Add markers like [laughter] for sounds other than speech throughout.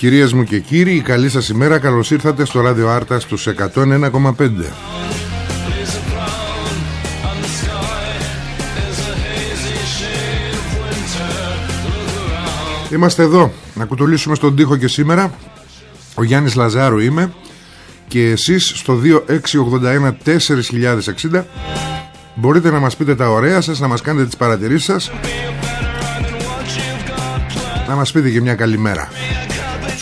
Κυρίες μου και κύριοι, καλή σας ημέρα, καλώς ήρθατε στο Ράδιο Άρτας στους 101,5. Είμαστε εδώ να κουτουλήσουμε στον τοίχο και σήμερα. Ο Γιάννης Λαζάρου είμαι Και εσείς στο 2681 4060 Μπορείτε να μας πείτε τα ωραία σας Να μας κάνετε τις παρατηρήσεις σας. Να μας πείτε και μια καλημέρα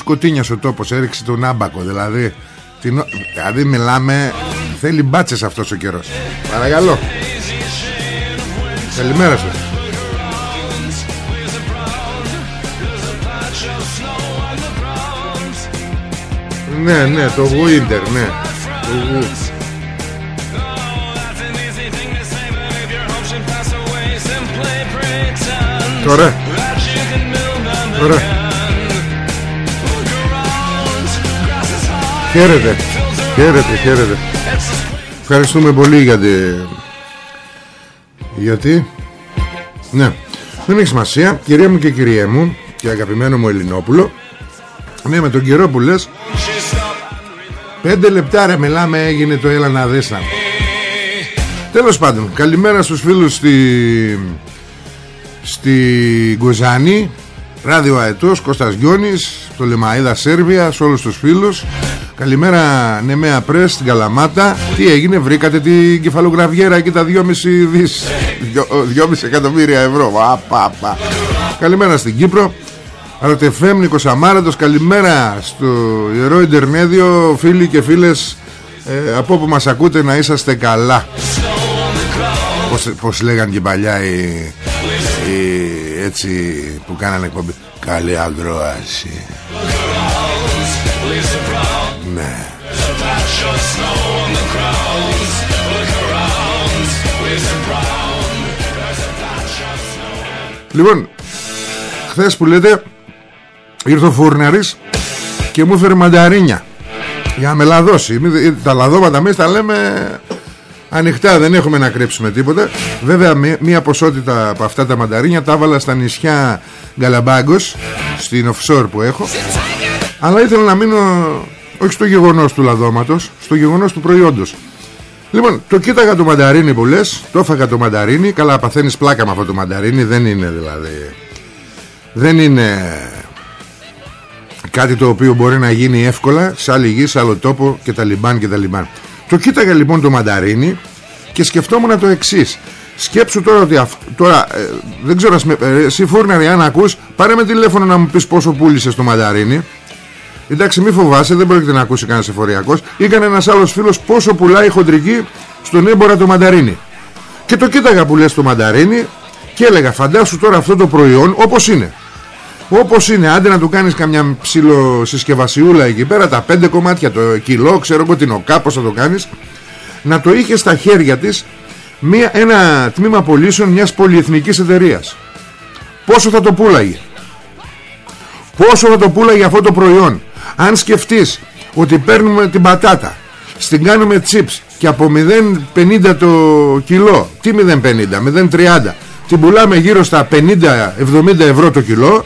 Σκοτίνια ο τόπος Έριξε τον άμπακο Δηλαδή, την... δηλαδή μιλάμε Θέλει μπάτσες αυτός ο καιρός Παρακαλώ Καλημέρα σας Ναι, ναι, το Winter, ναι. Το Τώρα. Τώρα. Χαίρετε. Χαίρετε, χαίρετε. Ευχαριστούμε πολύ γιατί... Γιατί... Ναι. Δεν έχει σημασία. Κυρία μου και κυρία μου και αγαπημένο μου Ελληνόπουλο ναι με τον καιρό που λες Πέντε λεπτά ρε μιλάμε έγινε το έλα να δεις να Τέλος πάντων Καλημέρα στους φίλους στη Στη Γκοζάνη Ράδιο Αετός Κώστας Γιώνης Το Λεμαίδα Σέρβια Σε όλους τους φίλους Καλημέρα Νεμέα Πρέσ στην Καλαμάτα. Τι έγινε βρήκατε την κεφαλογραφιέρα Εκεί τα 2,5 δις. 2,5 εκατομμύρια ευρώ. Καλημέρα στην Κύπρο. Αρωτεφέμ Νίκος Αμάρατος Καλημέρα στο Ιερό Ιντερνέδιο. Φίλοι και φίλες ε, Από όπου μας ακούτε να είσαστε καλά. Πώς, πώς λέγαν και παλιά οι, οι, Έτσι που κάνανε εκπομπή. Καλή ακρόαση Ναι Λοιπόν Χθες που λέτε Ήρθε ο Φούρναρης και μου έφερε μανταρίνια για να με λαδώσει. Τα λαδόματα εμείς τα λέμε ανοιχτά, δεν έχουμε να κρύψουμε τίποτα. Βέβαια, μία ποσότητα από αυτά τα μανταρίνια τα έβαλα στα νησιά Γκαλαμπάγκος, στην offshore που έχω. Αλλά ήθελα να μείνω όχι στο γεγονός του λαδόματος, στο γεγονός του προϊόντος. Λοιπόν, το κοίταγα το μανταρίνι που λες, το έφαγα το μανταρίνι, καλά παθαίνεις πλάκα με αυτό το μανταρίνι, δεν είναι δηλαδή... Δεν είναι Κάτι το οποίο μπορεί να γίνει εύκολα σε άλλη γη, σε άλλο τόπο και τα λιμπάν και τα λιμπάν. Το κοίταγα λοιπόν το μανταρίνι και σκεφτόμουν το εξής. Σκέψου τώρα ότι αυτό, τώρα ε, δεν ξέρω ε, εσύ φούρναρη αν ακούς πάρε με τηλέφωνο να μου πεις πόσο πούλησες το μανταρίνι εντάξει μη φοβάσαι δεν πρόκειται να ακούσει κανένας εφοριακός. Ή κανένας άλλος φίλος πόσο πουλάει χοντρική στον έμπορα το μανταρίνι. Και το κοίταγα που λες το μανταρίνι και έλεγα φαντάσου τώρα αυτό το προϊόν όπως είναι όπως είναι άντε να του κάνεις καμιά ψιλοσυσκευασιούλα εκεί πέρα τα πέντε κομμάτια το κιλό ξέρω εγώ τι ο κάπως θα το κάνεις. Να το είχε στα χέρια της μια, ένα τμήμα πωλήσεων μιας πολυεθνικής εταιρείας. Πόσο θα το πουλάγε; Πόσο θα το πουλάγε αυτό το προϊόν; Αν σκεφτείς ότι παίρνουμε την πατάτα στην κάνουμε chips και από 0,50 το κιλό τι 0,50 0,30 την πουλάμε γύρω στα 50-70 ευρώ το κιλό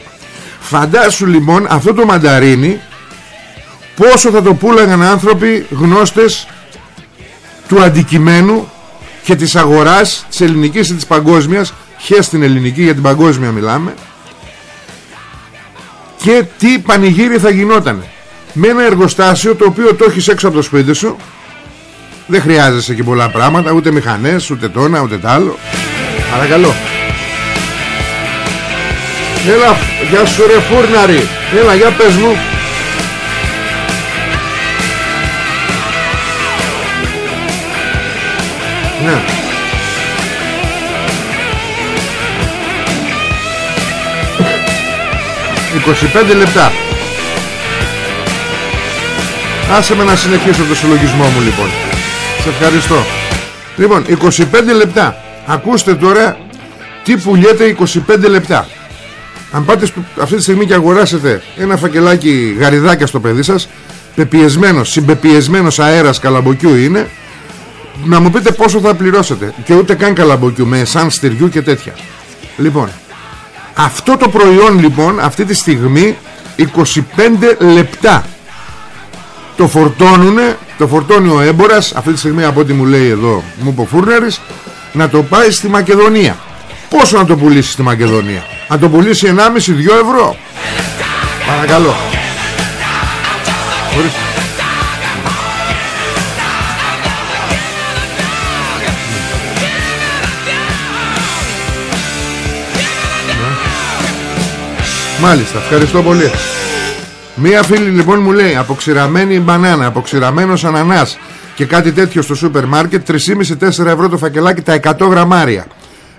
φαντάσου λοιπόν αυτό το μανταρίνι πόσο θα το πουλάγαν άνθρωποι γνώστες του αντικειμένου και της αγοράς της ελληνικής ή της παγκόσμιας χες την ελληνική για την παγκόσμια μιλάμε και τι πανηγύρι θα γινόταν με ένα εργοστάσιο το οποίο το έχεις έξω από το σπίτι σου. Δεν χρειάζεσαι και πολλά πράγματα ούτε μηχανές ούτε τόνα ούτε τ' άλλο. Παρακαλώ. Έλα, για σου ρε φούρναρη. Έλα, για πες μου. Ναι. 25 λεπτά Άσε με να συνεχίσω το συλλογισμό μου λοιπόν. Σε ευχαριστώ. Λοιπόν 25 λεπτά. Ακούστε τώρα Τι πουλιέται 25 λεπτά. Αν πάτε αυτή τη στιγμή και αγοράσετε Ένα φακελάκι γαριδάκια στο παιδί σας Πεπιεσμένος, συμπεπιεσμένος αέρας καλαμποκιού είναι Να μου πείτε πόσο θα πληρώσετε. Και ούτε καν καλαμποκιού Με σαν στυριού και τέτοια. Λοιπόν αυτό το προϊόν λοιπόν αυτή τη στιγμή 25 λεπτά το φορτώνουνε το φορτώνει ο έμπορας αυτή τη στιγμή από ό,τι μου λέει εδώ μου είπε ο να το πάει στη Μακεδονία πόσο να το πουλήσει στη Μακεδονία; Να το πουλήσει 1,5-2 ευρώ; Παρακαλώ Μάλιστα, ευχαριστώ πολύ. Μία φίλη λοιπόν μου λέει αποξηραμένη μπανάνα, αποξηραμένος ανανάς και κάτι τέτοιο στο σούπερ μάρκετ 3,5-4 ευρώ το φακελάκι τα 100 γραμμάρια.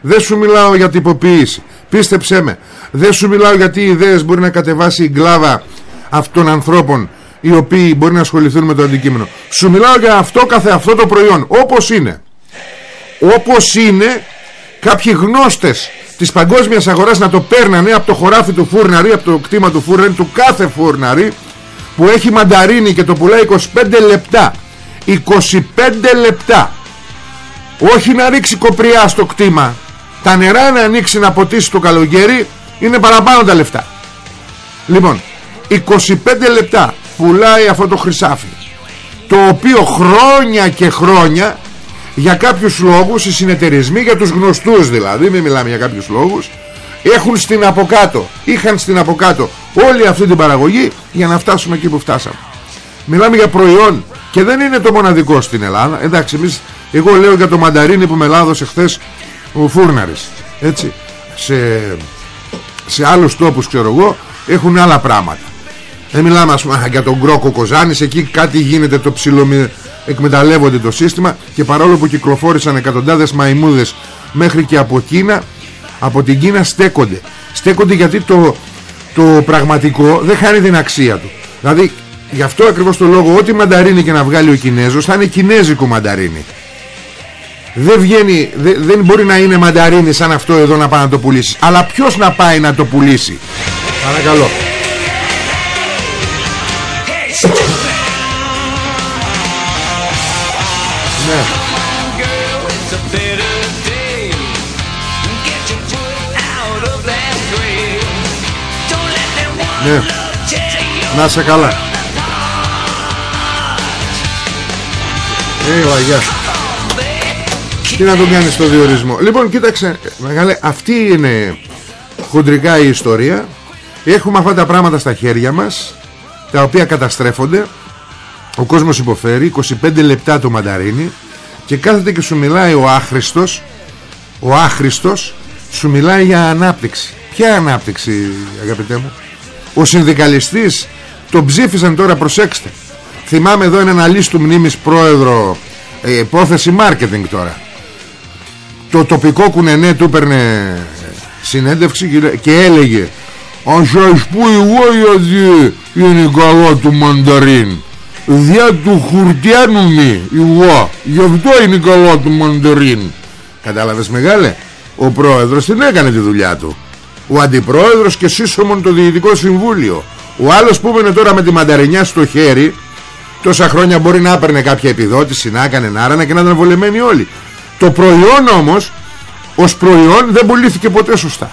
Δεν σου μιλάω για τυποποίηση. Πίστεψέ με. Δεν σου μιλάω γιατί οι ιδέες μπορεί να κατεβάσει η γκλάβα αυτών των ανθρώπων οι οποίοι μπορεί να ασχοληθούν με το αντικείμενο. Σου μιλάω για αυτό καθε αυτό το προϊόν. Όπως είναι. Όπως είναι κάποιοι γνώστες της παγκόσμιας αγοράς να το παίρνανε από το χωράφι του φούρναρη από το κτήμα του φούρναρη του κάθε φούρναρη που έχει μανταρίνι και το πουλάει 25 λεπτά. 25 λεπτά. Όχι να ρίξει κοπριά στο κτήμα. Τα νερά να ανοίξει να ποτίσει το καλοκαίρι είναι παραπάνω τα λεφτά. Λοιπόν 25 λεπτά πουλάει αυτό το χρυσάφι το οποίο χρόνια και χρόνια για κάποιους λόγους οι συνεταιρισμοί για τους γνωστούς δηλαδή μην μιλάμε για κάποιους λόγους έχουν στην αποκάτω είχαν στην αποκάτω όλη αυτή την παραγωγή για να φτάσουμε εκεί που φτάσαμε. Μιλάμε για προϊόν και δεν είναι το μοναδικό στην Ελλάδα. Εντάξει εμείς, εγώ λέω για το μανταρίνι που με λάδωσε χθες ο Φούρναρης έτσι. Σε, σε άλλους τόπους ξέρω εγώ έχουν άλλα πράγματα. Δεν μιλάμε ας πούμε για τον Κρόκο Κοζάνης εκεί κάτι γίνεται το ψιλομι εκμεταλλεύονται το σύστημα και παρόλο που κυκλοφόρησαν εκατοντάδες μαϊμούδες μέχρι και από Κίνα από την Κίνα στέκονται. Στέκονται γιατί το, το πραγματικό δεν χάνει την αξία του. Δηλαδή γι' αυτό ακριβώς το λόγο ό,τι μανταρίνι και να βγάλει ο Κινέζος θα είναι κινέζικο μανταρίνι. Δεν βγαίνει δεν μπορεί να είναι μανταρίνι σαν αυτό εδώ να πάει να το πουλήσει. Αλλά ποιος να πάει να το πουλήσει; Παρακαλώ Ναι. Να σε καλά. Έλα, γεια. Τι να τον κάνεις στο διορισμό. Λοιπόν, κοίταξε, μεγάλε, αυτή είναι χοντρικά η ιστορία. Έχουμε αυτά τα πράγματα στα χέρια μας, τα οποία καταστρέφονται ο κόσμος υποφέρει 25 λεπτά το μανταρίνι και κάθεται και σου μιλάει ο άχρηστος ο άχρηστος σου μιλάει για ανάπτυξη ποια ανάπτυξη αγαπητέ μου; Ο συνδικαλιστής τον ψήφισαν τώρα προσέξτε. Θυμάμαι εδώ έναν αλίστου μνήμης πρόεδρο ε, υπόθεση marketing τώρα. Το τοπικό κουνενέ του έπαιρνε συνέντευξη και έλεγε αν σας πω εγώ γιατί είναι καλό του μανταρίν Δια του χουρτιάνουμι εγώ Γι' αυτό είναι καλό του μαντορίν Κατάλαβες μεγάλε Ο πρόεδρος την έκανε τη δουλειά του Ο αντιπρόεδρος και σύσσωμον το διοικητικό συμβούλιο. Ο άλλος που είναι τώρα με τη μανταρινιά στο χέρι Τόσα χρόνια μπορεί να έπαιρνε κάποια επιδότηση Να έκανε να και να ήταν βολεμένοι όλοι. Το προϊόν όμως ως προϊόν δεν πουλήθηκε ποτέ σωστά.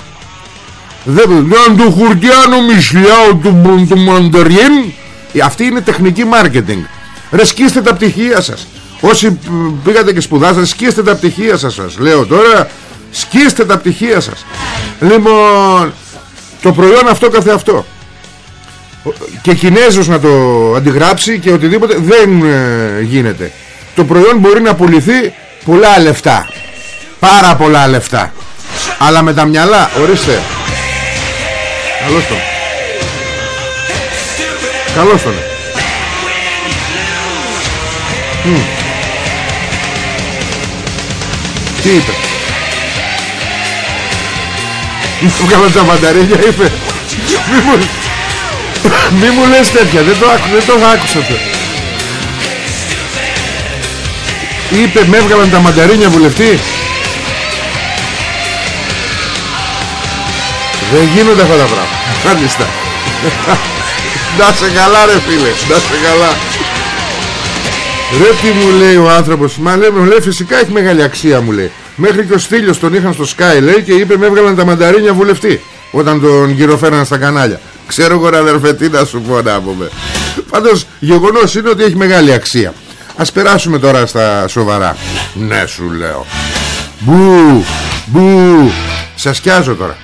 Δεν δεν του χουρτιάνου μισλιάου του, του μανταρίν αυτή είναι τεχνική marketing ρε σκίστε τα πτυχία σας. Όσοι πήγατε και σπουδάσατε σκίστε τα πτυχία σας σας λέω τώρα σκίστε τα πτυχία σας. Λοιπόν το προϊόν αυτό καθε αυτό. Και Κινέζος να το αντιγράψει και οτιδήποτε δεν ε, γίνεται. Το προϊόν μπορεί να πουληθεί πολλά λεφτά. Πάρα πολλά λεφτά. Αλλά με τα μυαλά ορίστε. Καλώς τον. Καλώς τον. Mm. τι είπε; Βγάλα τα μανταρίνια είπε. Μη μου, μη μου λες τέτοια Δεν το, δεν το άκουσα το. Είπε με έβγαλαν τα μανταρίνια βουλευτή Δεν γίνονται αυτά τα πράγματα. Μάλιστα. Να σε καλά ρε φίλε Να σε καλά. Ρε τι μου λέει ο άνθρωπος Μα λέει, μου λέει φυσικά έχει μεγάλη αξία μου λέει Μέχρι και ο Στήλιος τον είχαν στο Sky λέει Και είπε με έβγαλαν τα μανταρίνια βουλευτή Όταν τον γυροφέραν στα κανάλια. Ξέρω εγώ αδερφέ τι να σου πω να πούμε Πάντως γεγονός είναι ότι έχει μεγάλη αξία. Ας περάσουμε τώρα στα σοβαρά. Ναι σου λέω. Μπου Μπου. Σας σκιάζω τώρα.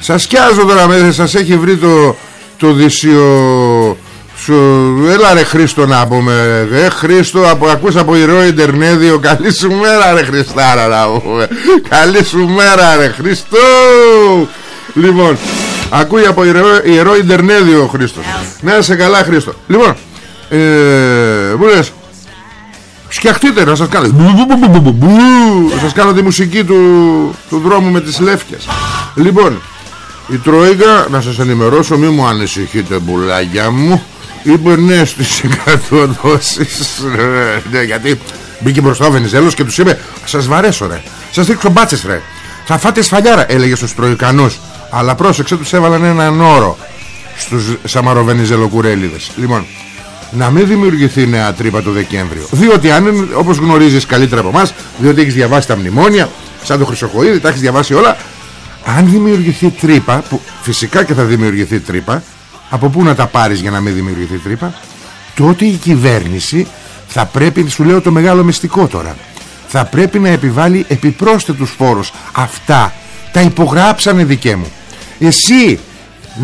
Σας σκιάζω τώρα μέσα Σας έχει βρει το Το δυσιο σου, έλα ρε Χρήστο να πούμε Ε Χρήστο από, ακούς από ηρώο Ιντερνέδιο Καλή σου μέρα ρε Χριστάρα να πούμε Καλή σου μέρα ρε Χριστό Λοιπόν Ακούει από ιερό, ιερό Ιντερνέδιο ο Χρήστος. Να σε καλά Χρήστο. Λοιπόν ε, Μου λες Σκιαχτείτε να σας κάνω Να σας κάνω τη μουσική του, του δρόμου με τις λεύκες. Λοιπόν η Τρόικα να σας ενημερώσω Μη μου ανησυχείτε μπουλάγια μου Είπε ναι στις 100 δόσεις ναι, Γιατί μπήκε μπροστά ο Βενιζέλος και τους είπε Σας βαρέσω ρε Σας δείξω μπάτσες ρε Θα φάτε σφαλιάρα έλεγε στους Τροϊκανούς Αλλά πρόσεξε τους έβαλαν έναν όρο Στους Σαμαροβενιζελοκουρέλιδες Λοιπόν να μην δημιουργηθεί νέα τρύπα το Δεκέμβριο. Διότι αν, όπως γνωρίζεις καλύτερα από εμάς, διότι έχεις διαβάσει τα μνημόνια, σαν το Χρυσοχοίδη, τα έχεις διαβάσει όλα, αν δημιουργηθεί τρύπα, που φυσικά και θα δημιουργηθεί τρύπα, από πού να τα πάρεις για να μην δημιουργηθεί τρύπα, τότε η κυβέρνηση θα πρέπει, σου λέω το μεγάλο μυστικό τώρα, θα πρέπει να επιβάλλει επιπρόσθετους φόρους. Αυτά τα υπογράψανε δικέ μου. Εσύ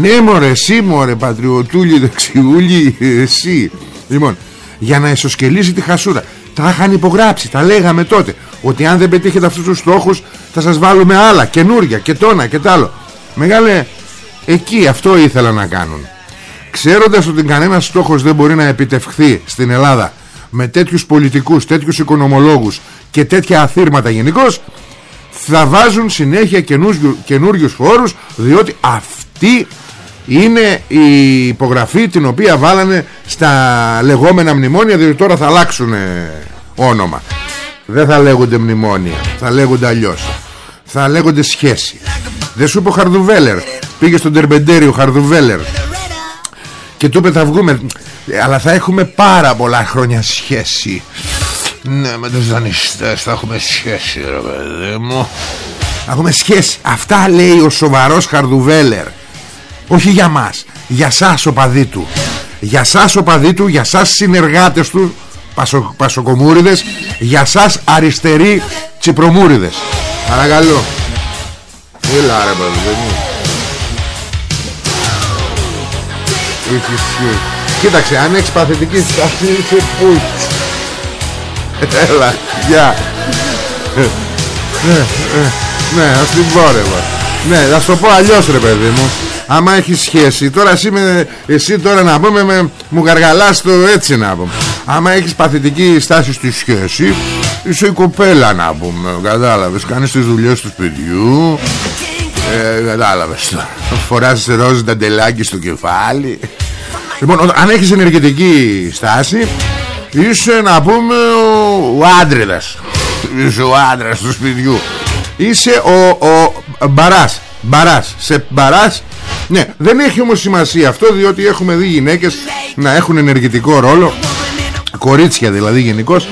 ναι μωρέ εσύ μωρέ πατριωτούλη δεξιούλη Εσύ Λοιπόν για να εσωσκελίσει τη χασούρα Τα είχαν υπογράψει Τα λέγαμε τότε Ότι αν δεν πετύχετε αυτούς τους στόχους Θα σας βάλουμε άλλα Καινούρια και τόνα και τ' άλλο Μεγάλε Εκεί αυτό ήθελα να κάνουν Ξέροντας ότι κανένας στόχος δεν μπορεί να επιτευχθεί Στην Ελλάδα Με τέτοιους πολιτικούς, τέτοιους οικονομολόγους Και τέτοια αθήρματα γενικώς, Θα βάζουν συνέχεια καινούριους φόρους Διότι αυτή είναι η υπογραφή την οποία βάλανε στα λεγόμενα μνημόνια διότι τώρα θα αλλάξουν όνομα. Δεν θα λέγονται μνημόνια θα λέγονται αλλιώς. Θα λέγονται σχέση δεν σου είπε ο Χαρδουβέλερ. Πήγε στον Τερμπεντέριο Χαρδουβέλερ και του είπε θα βγούμε αλλά θα έχουμε πάρα πολλά χρόνια σχέση. Ναι με τους δανειστές θα έχουμε σχέση ρε παιδί μου. Θα έχουμε σχέση. Αυτά λέει ο σοβαρός Χαρδουβέλερ. Όχι για μας Για σας οπαδί του. Για σας οπαδί του Για σας συνεργάτες του πασο, Πασοκομούριδες. Για σας αριστεροί τσιπρομούριδες. Παρακαλώ. Έλα ρε παιδί μου Κοίταξε αν έχεις παθητική στάση Είσαι πού Έλα Γεια. Ναι, ναι, ναι, ας την πω ρε Ναι, θα σου το πω αλλιώς ρε παιδί μου. Άμα έχει σχέση. Τώρα εσύ, με, εσύ τώρα να πούμε με, μου γαργαλάς το έτσι να πούμε. Άμα έχεις παθητική στάση στη σχέση είσαι η κοπέλα να πούμε. Κατάλαβες κάνεις τις δουλειές του παιδιού ε, κατάλαβες τώρα. Φοράς ροζ νταντελάκι στο κεφάλι. Λοιπόν αν έχεις ενεργητική στάση είσαι να πούμε ο, ο άντριδας είσαι ο άντρας του σπιτιού. Είσαι ο, ο μπαράς. Μπαράς. Σε μπαράς. Ναι δεν έχει όμως σημασία αυτό Διότι έχουμε δει γυναίκες Να έχουν ενεργητικό ρόλο. Κορίτσια δηλαδή γενικώς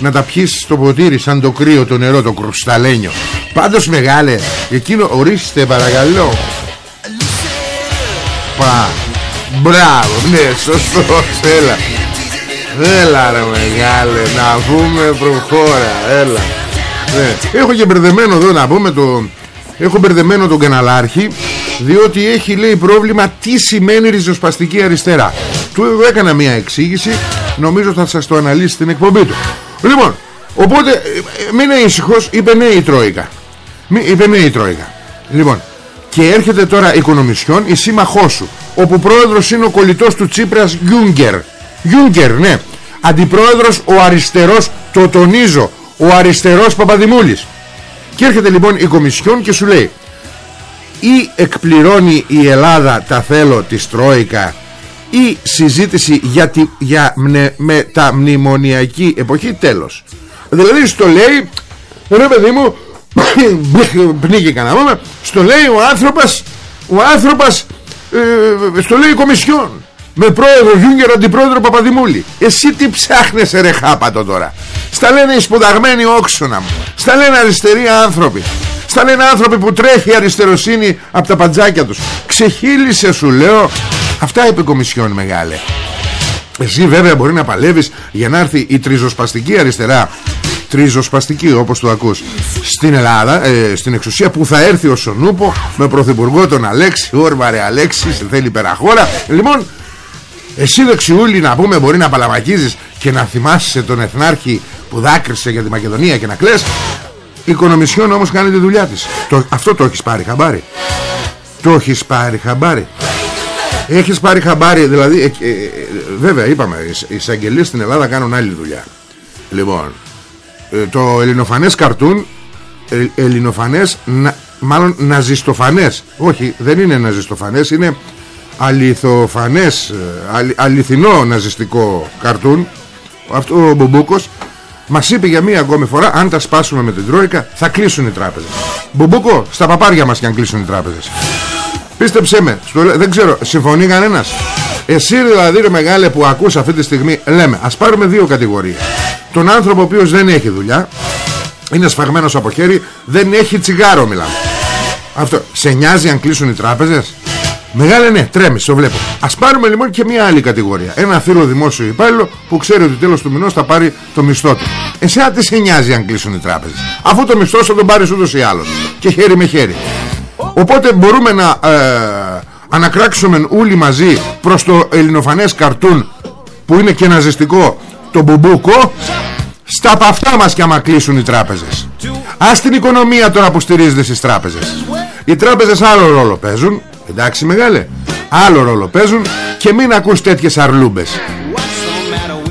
να τα πιείς στο ποτήρι σαν το κρύο το νερό το κρουσταλένιο. Πάντως μεγάλε εκείνο ορίστε παρακαλώ. Πα. Μπράβο ναι σωστό έλα. Έλα ρε μεγάλε να πούμε προχώρα έλα. Ναι. έχω και μπερδεμένο εδώ να πούμε το έχω μπερδεμένο τον καναλάρχη διότι έχει λέει πρόβλημα τι σημαίνει ριζοσπαστική αριστερά. Του έκανα μια εξήγηση νομίζω θα σας το αναλύσει στην εκπομπή του λοιπόν οπότε ε, μην είναι ήσυχος είπε ναι η Τρόικα. Είπε ναι η Τρόικα. Λοιπόν και έρχεται τώρα η Κονομισιόν η σύμμαχό σου όπου πρόεδρος είναι ο κολλητός του Τσίπρας Γιούγκερ. Γιούγκερ ναι. Αντιπρόεδρος ο αριστερός το τονίζω ο αριστερός Παπαδημούλης. Και έρχεται λοιπόν η Κομισιόν και σου λέει ή εκπληρώνει η Ελλάδα τα θέλω της Τρόικα ή συζήτηση για, τη, για με τα μνημονιακή εποχή τέλος. Δηλαδή στο λέει ρε παιδί μου [coughs] πνίγει κανένα στο λέει ο άνθρωπος ο άνθρωπος ε, στο λέει η Κομισιόν με πρόεδρο Γιούγκερ αντιπρόεδρο Παπαδημούλη. Εσύ τι ψάχνεσαι ρε χάπατο τώρα. Στα λένε οι σπουδαγμένοι όξονα μου. Στα λένε αριστεροί άνθρωποι. Στα λένε άνθρωποι που τρέχει η αριστεροσύνη από τα παντζάκια τους. Ξεχύλισε σου λέω αυτά είπε η Κομισιόν μεγάλε. Εσύ βέβαια μπορεί να παλεύεις για να έρθει η τριζοσπαστική αριστερά. Τριζοσπαστική όπως το ακούς. Στην Ελλάδα, ε, στην εξουσία που θα έρθει ο Σονούπο με πρωθυπουργό τον Αλέξη Όρβαρε Αλέξης, θέλει περαχώρα λοιπόν εσύ δεξιούλη να πούμε μπορεί να παλαμακίζεις και να θυμάσαι τον Εθνάρχη που δάκρυσε για τη Μακεδονία και να κλαις. Η Κονομισιόν όμως κάνει τη δουλειά της. Το, αυτό το έχεις πάρει χαμπάρι. Το έχεις πάρει χαμπάρι έχεις πάρει χαμπάρι δηλαδή ε, ε, ε βέβαια είπαμε οι εισαγγελίες στην Ελλάδα κάνουν άλλη δουλειά. Λοιπόν ε, το ελληνοφανές καρτούν ε, ελληνοφανές να, μάλλον ναζιστοφανές. Όχι δεν είναι ναζιστοφανές είναι αληθοφανές ε, αληθινό ναζιστικό καρτούν. Αυτό ο Μπουμπούκος μας είπε για μία ακόμη φορά αν τα σπάσουμε με την Τρόικα θα κλείσουν οι τράπεζες. Μπουμπούκο στα παπάρια μας και αν κλείσουν οι τράπεζες Πίστεψέ με δεν ξέρω συμφωνεί κανένας; Εσύ δηλαδή ρε μεγάλε που ακούς αυτή τη στιγμή λέμε ας πάρουμε δύο κατηγορίες τον άνθρωπο ο οποίος δεν έχει δουλειά είναι σφαγμένος από χέρι δεν έχει τσιγάρο μιλάμε αυτό σε νοιάζει αν κλείσουν οι τράπεζες; Μεγάλε ναι, τρέμεις, το βλέπω. Α πάρουμε λοιπόν και μια άλλη κατηγορία. Ένα θύρο δημόσιο υπάλληλο που ξέρει ότι τέλος του μηνός θα πάρει το μισθό του. Εσένα τι σε νοιάζει αν κλείσουν οι τράπεζες; Αφού το μισθό θα τον πάρει ούτως ή άλλως. Και χέρι με χέρι. Οπότε μπορούμε να ε, ανακράξουμε όλοι μαζί προς το ελληνοφανές καρτούν που είναι και ναζιστικό το μπουμπούκο. Στα παυτά μας και άμα κλείσουν οι τράπεζες. Ας την οικονομία τώρα που στηρίζεται στις τράπεζες. Οι τράπεζες άλλο ρόλο παίζουν. Εντάξει μεγάλε. Άλλο ρόλο παίζουν Και μην ακούς τέτοιες αρλούμπες.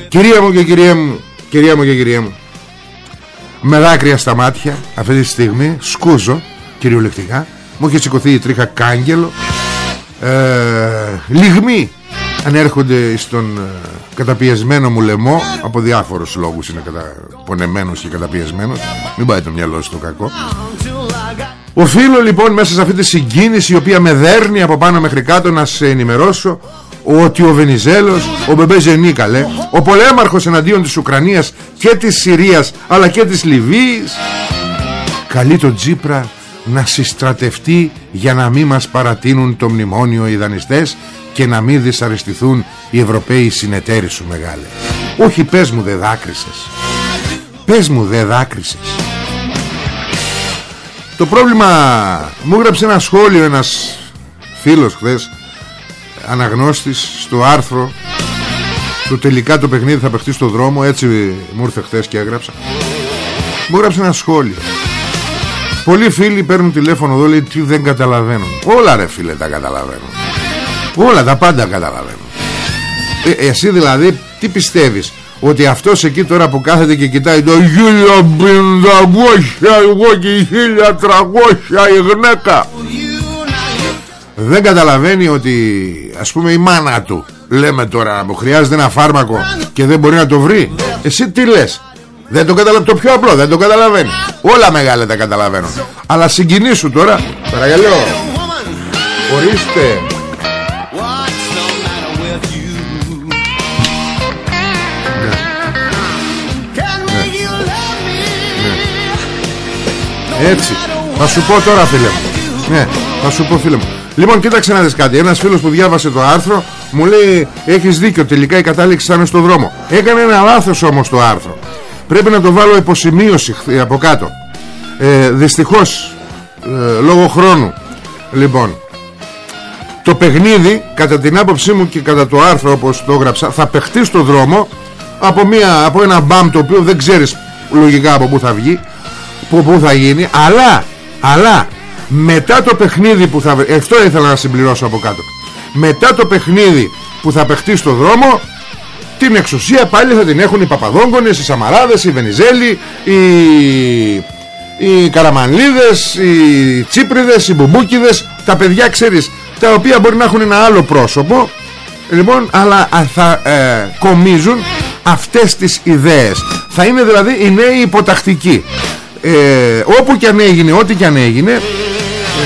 Κυρία μου και κυρία μου Κυρία μου και κυρία μου Με δάκρυα στα μάτια Αυτή τη στιγμή σκούζω Κυριολεκτικά Μου έχει σηκωθεί η τρίχα κάγκελο. Ε, Λιγμοί Ανέρχονται στον ε, καταπιεσμένο μου λαιμό Από διάφορους λόγους είναι καταπονεμένος και καταπιεσμένος. Μην πάει το μυαλό στο κακό. Οφείλω λοιπόν μέσα σε αυτή τη συγκίνηση η οποία με δέρνει από πάνω μέχρι κάτω να σε ενημερώσω ότι ο Βενιζέλος, ο Μπεμπέ Ζενίκαλε, ο πολέμαρχος εναντίον της Ουκρανίας και της Συρίας αλλά και της Λιβύης καλεί τον Τζίπρα να συστρατευτεί για να μην μας παρατείνουν το μνημόνιο οι δανειστές και να μην δυσαρεστηθούν οι Ευρωπαίοι συνεταίροι σου μεγάλε. Όχι πες μου δε δάκρυσες. Πες μου δε δάκρυσες. Το πρόβλημα μου έγραψε ένα σχόλιο ένας φίλος χθες αναγνώστης στο άρθρο του τελικά το παιχνίδι θα παιχτεί στο δρόμο έτσι μου ήρθε χθες και έγραψα μου έγραψε ένα σχόλιο πολλοί φίλοι παίρνουν τηλέφωνο εδώ λέει τι δεν καταλαβαίνουν. Όλα ρε φίλε τα καταλαβαίνουν. Όλα τα πάντα καταλαβαίνουν. Ε, εσύ δηλαδή τι πιστεύεις ότι αυτός εκεί τώρα που κάθεται και κοιτάει το 1500 εγώ και 1300 η γυναίκα δεν καταλαβαίνει ότι ας πούμε η μάνα του λέμε τώρα που χρειάζεται ένα φάρμακο και δεν μπορεί να το βρει. Εσύ τι λες δεν το καταλαβαίνει το πιο απλό δεν το καταλαβαίνει. Όλα μεγάλα τα καταλαβαίνουν αλλά συγκινήσου τώρα. Παρακαλώ. Ορίστε. Έτσι. Θα σου πω τώρα φίλε μου. Ναι θα σου πω φίλε μου. Λοιπόν κοίταξε να δεις κάτι. Ένας φίλος που διάβασε το άρθρο Μου λέει έχεις δίκιο τελικά η κατάληξη θα είναι στο δρόμο Έκανε ένα λάθος όμως το άρθρο Πρέπει να το βάλω υποσημείωση από κάτω. Ε, Δυστυχώς ε, Λόγω χρόνου. Λοιπόν Το παιχνίδι κατά την άποψή μου Και κατά το άρθρο όπως το έγραψα Θα παιχτεί στο δρόμο από, μια, από ένα μπαμ το οποίο δεν ξέρεις λογικά από πού θα βγει που πού θα γίνει αλλά, αλλά μετά το παιχνίδι που θα αυτό ήθελα να συμπληρώσω από κάτω. Μετά το παιχνίδι που θα παιχτεί στο δρόμο την εξουσία πάλι θα την έχουν οι Παπαδόγκονες, οι Σαμαράδες, οι Βενιζέλοι οι, οι Καραμανλίδες οι Τσίπριδες, οι Μπουμπούκιδες τα παιδιά ξέρεις τα οποία μπορεί να έχουν ένα άλλο πρόσωπο λοιπόν αλλά θα ε, κομίζουν αυτές τις ιδέες θα είναι δηλαδή οι νέοι υποτακτικοί ε, όπου και αν έγινε ό,τι και αν έγινε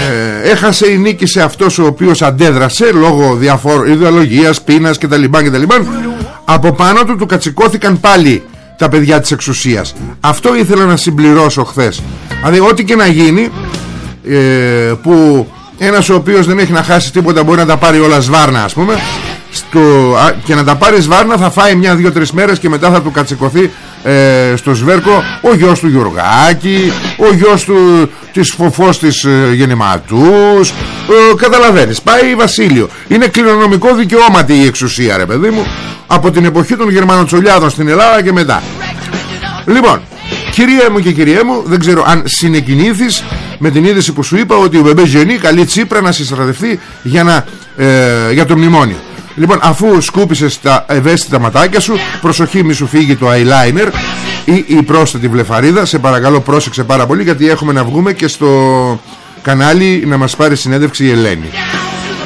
ε, έχασε η νίκη σε αυτός ο οποίος αντέδρασε λόγω διαφόρων ιδεολογίας, πείνας κτλ. κτλ. Από πάνω του του κατσικώθηκαν πάλι τα παιδιά της εξουσίας. Αυτό ήθελα να συμπληρώσω χθες. Δηλαδή ό,τι και να γίνει ε, που ένας ο οποίος δεν έχει να χάσει τίποτα μπορεί να τα πάρει όλα σβάρνα ας πούμε. Στο, και να τα πάρει σβάρνα θα φάει μια δύο τρεις μέρες και μετά θα του κατσικωθεί ε, στο Σβέρκο ο γιος του Γιωργάκη ο γιος του της Φοφός της ε, Γεννηματούς. Ε, καταλαβαίνεις πάει Βασίλειο. Είναι κληρονομικό δικαιώματι η εξουσία ρε παιδί μου από την εποχή των Γερμανοτσολιάδων στην Ελλάδα και μετά. Λοιπόν κυρία μου και κυρία μου δεν ξέρω αν συνεκινήθεις με την είδηση που σου είπα ότι ο Μπεμπέ Γενή καλεί Τσίπρα να συστρατευτεί για, να, ε, για το μνημόνιο. Λοιπόν αφού σκούπισες τα ευαίσθητα ματάκια σου Προσοχή μη σου φύγει το eyeliner Ή η πρόσθετη βλεφαρίδα. Σε παρακαλώ πρόσεξε πάρα πολύ Γιατί έχουμε να βγούμε και στο κανάλι Να μας πάρει συνέντευξη η Ελένη.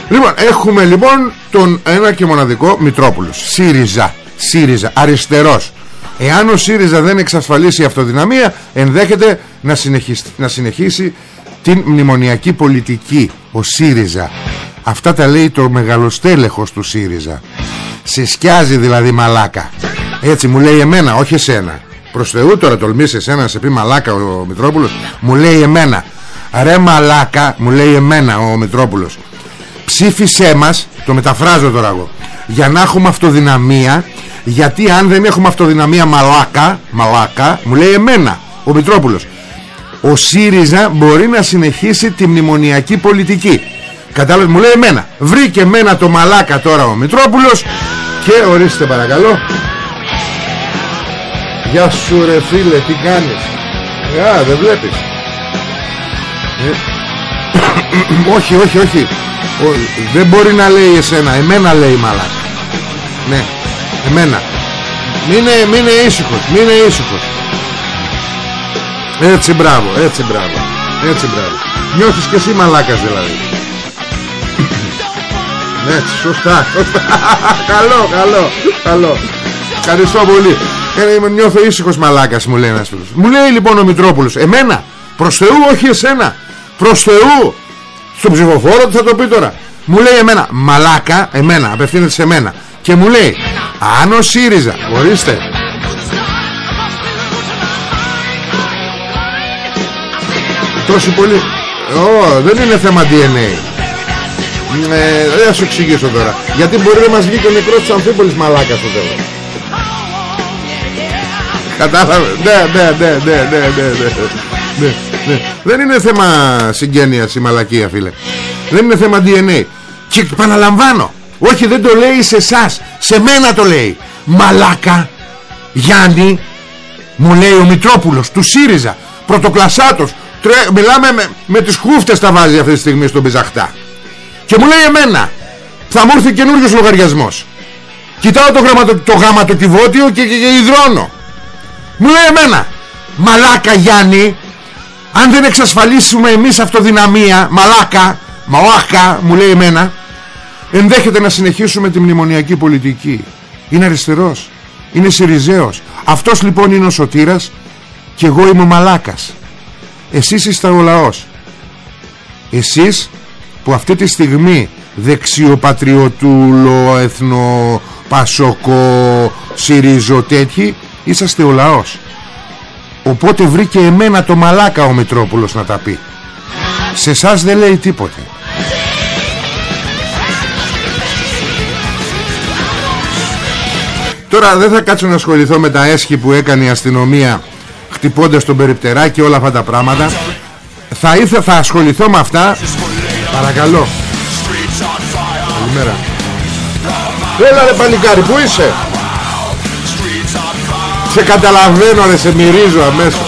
Λοιπόν έχουμε λοιπόν Τον ένα και μοναδικό Μητρόπουλος. ΣΥΡΙΖΑ ΣΥΡΙΖΑ αριστερός Εάν ο ΣΥΡΙΖΑ δεν εξασφαλίσει αυτοδυναμία Ενδέχεται να συνεχίσει, να συνεχίσει Την μνημονιακή πολιτική Ο ΣΥΡΙΖΑ. Αυτά τα λέει το μεγαλοστέλεχος του ΣΥΡΙΖΑ. Σε σκιάζει δηλαδή μαλάκα. Έτσι μου λέει εμένα όχι εσένα. Προς Θεού τώρα τολμήσεις εσένα να σε πει μαλάκα ο Μητρόπουλος. Μου λέει εμένα. Ρε μαλάκα μου λέει εμένα ο Μητρόπουλος. Ψήφισέ μας Το μεταφράζω τώρα εγώ Για να έχουμε αυτοδυναμία Γιατί αν δεν έχουμε αυτοδυναμία μαλάκα Μαλάκα μου λέει εμένα Ο Μητρόπουλος Ο ΣΥΡΙΖΑ μπορεί να συνεχίσει τη μνημονιακή πολιτική. Κατάλαβες μου λέει εμένα Βρήκε εμένα το μαλάκα τώρα ο Μητρόπουλος Και ορίστε παρακαλώ. Γεια σου ρε φίλε τι κάνεις; Α δεν βλέπεις ε, Όχι όχι. Όχι Δεν μπορεί να λέει εσένα. Εμένα λέει μαλάκα. Ναι εμένα. Μείνε, μείνε ήσυχος Μείνε ήσυχος. Έτσι μπράβο Έτσι μπράβο. Έτσι μπράβο. Νιώθεις και εσύ μαλάκας δηλαδή. Ναι, σωστά, σωστά. [laughs] καλό, καλό, καλό. Ευχαριστώ πολύ. Ε, νιώθω ήσυχος μαλάκας μου λέει ένας φίλος. Μου λέει λοιπόν ο Μητρόπουλος, εμένα, προς Θεού όχι εσένα, προς Θεού. Στον ψηφοφόρο τι θα το πει τώρα. Μου λέει εμένα, μαλάκα, εμένα, απευθύνεται σε μένα. Και μου λέει, αν ο ΣΥΡΙΖΑ, ορίστε, Τόση πολύ Ω, δεν είναι θέμα DNA ε, δεν θα σου εξηγήσω τώρα Γιατί μπορεί να μας βγει και ο νεκρός της Αμφίπολης μαλάκας στο τέλος Κατάλαβε ναι, ναι, ναι, ναι, ναι, ναι, ναι, ναι. Δεν είναι θέμα συγγένειας η μαλακία φίλε. Δεν είναι θέμα DNA Και επαναλαμβάνω Όχι δεν το λέει σε εσάς, Σε μένα το λέει. Μαλάκα Γιάννη Μου λέει ο Μητρόπουλος του ΣΥΡΙΖΑ Πρωτοκλασσάτος Τρε... Μιλάμε με, με τις χούφτες τα βάζει αυτή τη στιγμή στον Πιζαχτά και μου λέει εμένα θα μου έρθει καινούριο λογαριασμός. Κοιτάω το, γραμματο, το γαματοκιβώτιο και, και, και υδρώνω. Μου λέει εμένα μαλάκα Γιάννη αν δεν εξασφαλίσουμε εμείς αυτοδυναμία μαλάκα μαλάκα μου λέει εμένα ενδέχεται να συνεχίσουμε τη μνημονιακή πολιτική. Είναι αριστερός είναι Συριζέος αυτός λοιπόν είναι ο σωτήρας και εγώ είμαι ο μαλάκας. Εσείς είστε ο λαός. Εσείς που αυτή τη στιγμή δεξιοπατριωτούλο, εθνο, πασοκό, σιριζο τέτοιοι είσαστε ο λαός οπότε βρήκε εμένα το μαλάκα ο Μητρόπουλος να τα πει. Σε εσάς δεν λέει τίποτε. Τώρα δεν θα κάτσω να ασχοληθώ με τα έσχη που έκανε η αστυνομία χτυπώντας τον περιπτερά και όλα αυτά τα πράγματα. Θα, ήθελα, θα ασχοληθώ με αυτά. Παρακαλώ. Καλημέρα. Έλα ρε παλικάρι που είσαι; Σε καταλαβαίνω ρε σε μυρίζω αμέσως.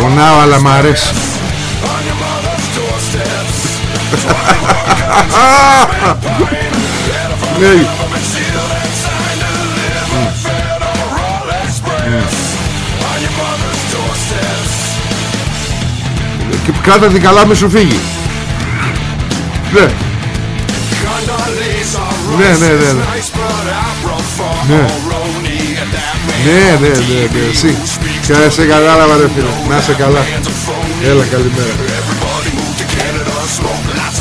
Πονάω αλλά μ' αρέσει Ναι Και κράτα την καλά με σου φύγει Ναι. Ναι ναι ναι ναι. Ναι. Ναι ναι ναι ναι Εσύ. Σε κατάλαβα ρε φίλε. Να σε καλά. Έλα καλημέρα.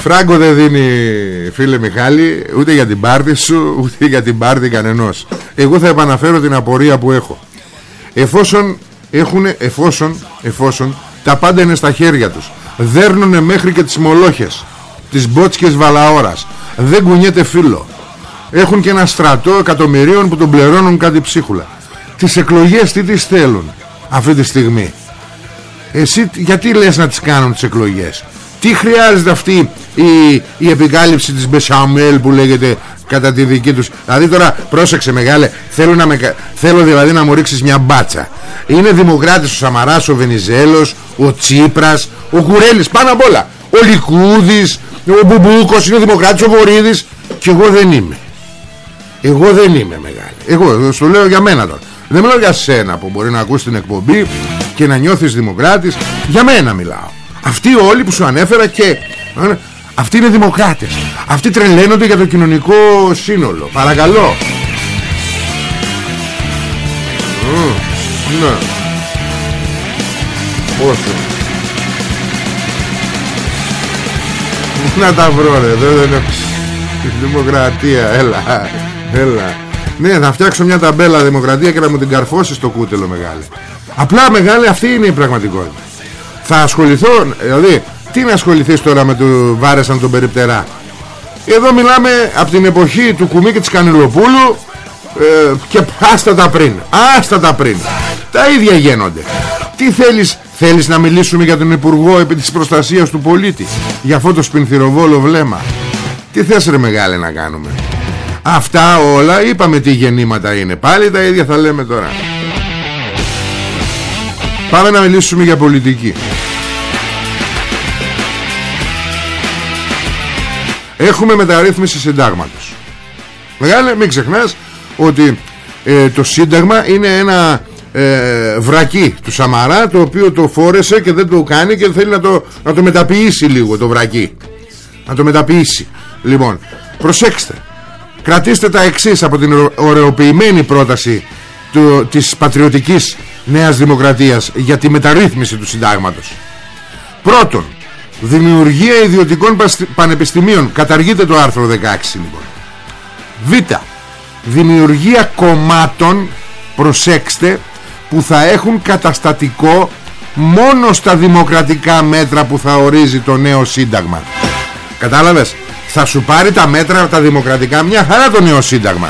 Φράγκο δεν δίνει φίλε Μιχάλη Ούτε για την πάρτη σου Ούτε για την πάρτη κανενός. Εγώ θα επαναφέρω την απορία που έχω. Εφόσον έχουν Εφόσον, εφόσον τα πάντα είναι στα χέρια τους. Δέρνουνε μέχρι και τις μολόχες Τις μπότσκες βαλαόρας Δεν κουνιέται φίλο Έχουν και ένα στρατό εκατομμυρίων που τον πληρώνουν κάτι ψίχουλα. Τις εκλογές τι τις θέλουν Αυτή τη στιγμή; Εσύ γιατί λες να τις κάνουν τις εκλογές; Τι χρειάζεται αυτή η, η επικάλυψη της Μπεσαμέλ που λέγεται κατά τη δική τους; Δηλαδή τώρα πρόσεξε μεγάλε Θέλω, να με, θέλω δηλαδή να μου ρίξεις μια μπάτσα. Είναι δημοκράτης ο Σαμαράς, ο Βενιζέλος Ο Τσίπρας, ο Κουρέλης Πάνω απ' όλα. Ο Λικούδης, ο Μπουμπούκος Είναι δημοκράτης, ο Βορύδης Και εγώ δεν είμαι. Εγώ δεν είμαι μεγάλε Εγώ στο λέω για μένα τώρα. Δεν μιλάω για σένα που μπορεί να ακούσει την εκπομπή Και να νιώθεις δημοκράτης. Για μένα μιλάω. Αυτοί όλοι που σου ανέφερα και αυτοί είναι δημοκράτες. Αυτοί τρελαίνονται για το κοινωνικό σύνολο. Παρακαλώ. Ναι. Όσο Να τα βρω ρε. Δεν είναι Δημοκρατία Έλα Έλα. Ναι θα φτιάξω μια ταμπέλα δημοκρατία Και να μου την καρφώσεις στο κούτελο μεγάλη. Απλά μεγάλη αυτή είναι η πραγματικότητα. Θα ασχοληθώ Δηλαδή τι να ασχοληθείς τώρα με το βάρεσαν τον περιπτερά; Εδώ μιλάμε από την εποχή του Κουμί και της Κανιλοπούλου ε, Και άστα τα πριν Άστα τα πριν. Τα ίδια γίνονται. Τι θέλεις Θέλεις να μιλήσουμε για τον Υπουργό επί της προστασίας του πολίτη Για αυτό το σπινθυροβόλο βλέμμα; Τι θες ρε μεγάλε να κάνουμε; Αυτά όλα είπαμε τι γεννήματα είναι. Πάλι τα ίδια θα λέμε τώρα. Πάμε να μιλήσουμε για πολιτική. Έχουμε μεταρρύθμιση συντάγματος. Μεγάλε μην ξεχνάς Ότι ε, το σύνταγμα είναι ένα ε, βρακί του Σαμαρά Το οποίο το φόρεσε και δεν το κάνει Και θέλει να το, να το μεταποιήσει λίγο το βρακί. Να το μεταποιήσει. Λοιπόν προσέξτε. Κρατήστε τα εξής από την ωρεοποιημένη πρόταση του, της πατριωτικής νέας δημοκρατίας για τη μεταρρύθμιση του συντάγματος. Πρώτον, Δημιουργία ιδιωτικών πανεπιστημίων. Καταργείται το άρθρο 16 λοιπόν. Β Δημιουργία κομμάτων Προσέξτε Που θα έχουν καταστατικό Μόνο στα δημοκρατικά μέτρα Που θα ορίζει το νέο σύνταγμα. Κατάλαβες; Θα σου πάρει τα μέτρα τα δημοκρατικά Μια χαρά το νέο σύνταγμα.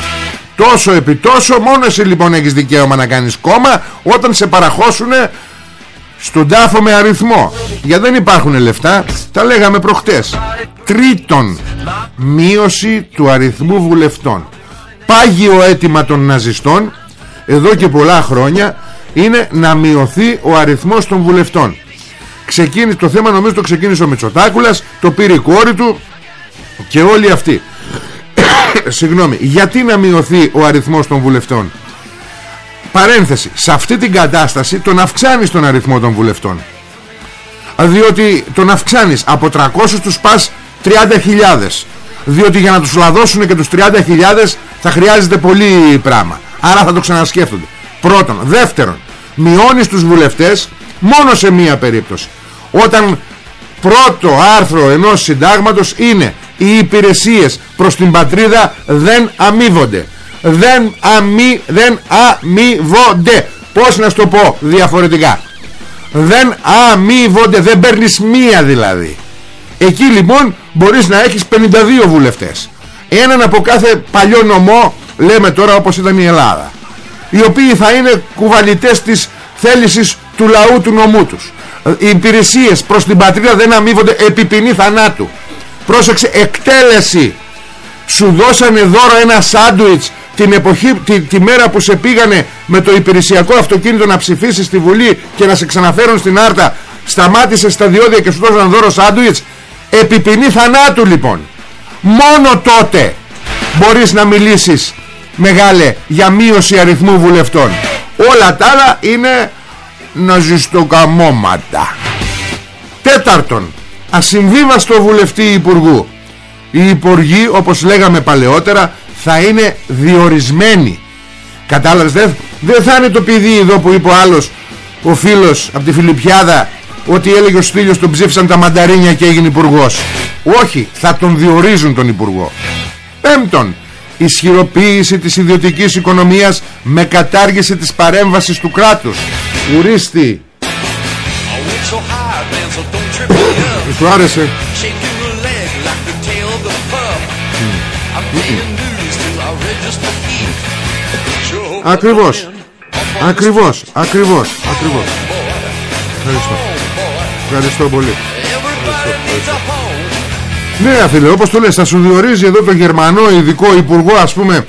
Τόσο επί τόσο Μόνο εσύ λοιπόν έχεις δικαίωμα να κάνεις κόμμα Όταν σε παραχώσουνε στον τάφο με αριθμό. Γιατί δεν υπάρχουν λεφτά τα λέγαμε προχτές. Τρίτον μείωση του αριθμού βουλευτών πάγιο αίτημα των ναζιστών εδώ και πολλά χρόνια είναι να μειωθεί ο αριθμός των βουλευτών. Ξεκίνησε, το θέμα νομίζω το ξεκίνησε ο Μητσοτάκουλας το πήρε η κόρη του και όλοι αυτοί. [coughs] Συγγνώμη γιατί να μειωθεί ο αριθμός των βουλευτών; Παρένθεση σε αυτή την κατάσταση τον αυξάνεις τον αριθμό των βουλευτών. Διότι τον αυξάνεις από 300 τους πας 30.000 διότι για να τους λαδώσουν και τους 30.000 θα χρειάζεται πολύ πράγμα. Άρα θα το ξανασκέφτονται. Πρώτον, δεύτερον μειώνεις τους βουλευτές μόνο σε μία περίπτωση. Όταν πρώτο άρθρο ενός συντάγματος είναι οι υπηρεσίες προς την πατρίδα δεν αμείβονται δεν, αμοι, δεν αμείβονται. Πως να σου το πω διαφορετικά. Δεν αμείβονται δεν παίρνεις μία δηλαδή. Εκεί λοιπόν μπορείς να έχεις 52 βουλευτές έναν από κάθε παλιό νομό λέμε τώρα όπως ήταν η Ελλάδα οι οποίοι θα είναι κουβαλιτές της θέλησης του λαού του νομού τους. Οι υπηρεσίες προς την πατρίδα δεν αμείβονται επί ποινή θανάτου. Πρόσεξε εκτέλεση. Σου δώσανε δώρο ένα σάντουιτς την, εποχή, τη, τη μέρα που σε πήγανε με το υπηρεσιακό αυτοκίνητο να ψηφίσεις στη Βουλή και να σε ξαναφέρουν στην Άρτα. Σταμάτησες στα διόδια και σου δώσανε δώρο σάντουιτς. Επί ποινή θανάτου λοιπόν μόνο τότε μπορείς να μιλήσεις μεγάλε για μείωση αριθμού βουλευτών. Όλα τα άλλα είναι ναζιστοκαμώματα. Τέταρτον ασυμβίβαστο βουλευτή υπουργού. Οι υπουργοί όπως λέγαμε παλαιότερα θα είναι διορισμένοι. Κατάλαβες δεν, δεν θα είναι το παιδί εδώ που είπε ο άλλος ο φίλος από τη Φιλιππιάδα ότι έλεγε ο Στήλιος τον ψήφισαν τα μανταρίνια και έγινε υπουργός. όχι θα τον διορίζουν τον υπουργό. Πέμπτον ισχυροποίηση της ιδιωτικής οικονομίας με κατάργηση της παρέμβασης του κράτους. Ουρίστη σου άρεσε. Ακριβώς. Ακριβώς. Ακριβώς. Ακριβώς. Ευχαριστώ Ευχαριστώ πολύ. Ναι φίλε όπως το λες θα σου διορίζει εδώ το Γερμανό ειδικό υπουργό ας πούμε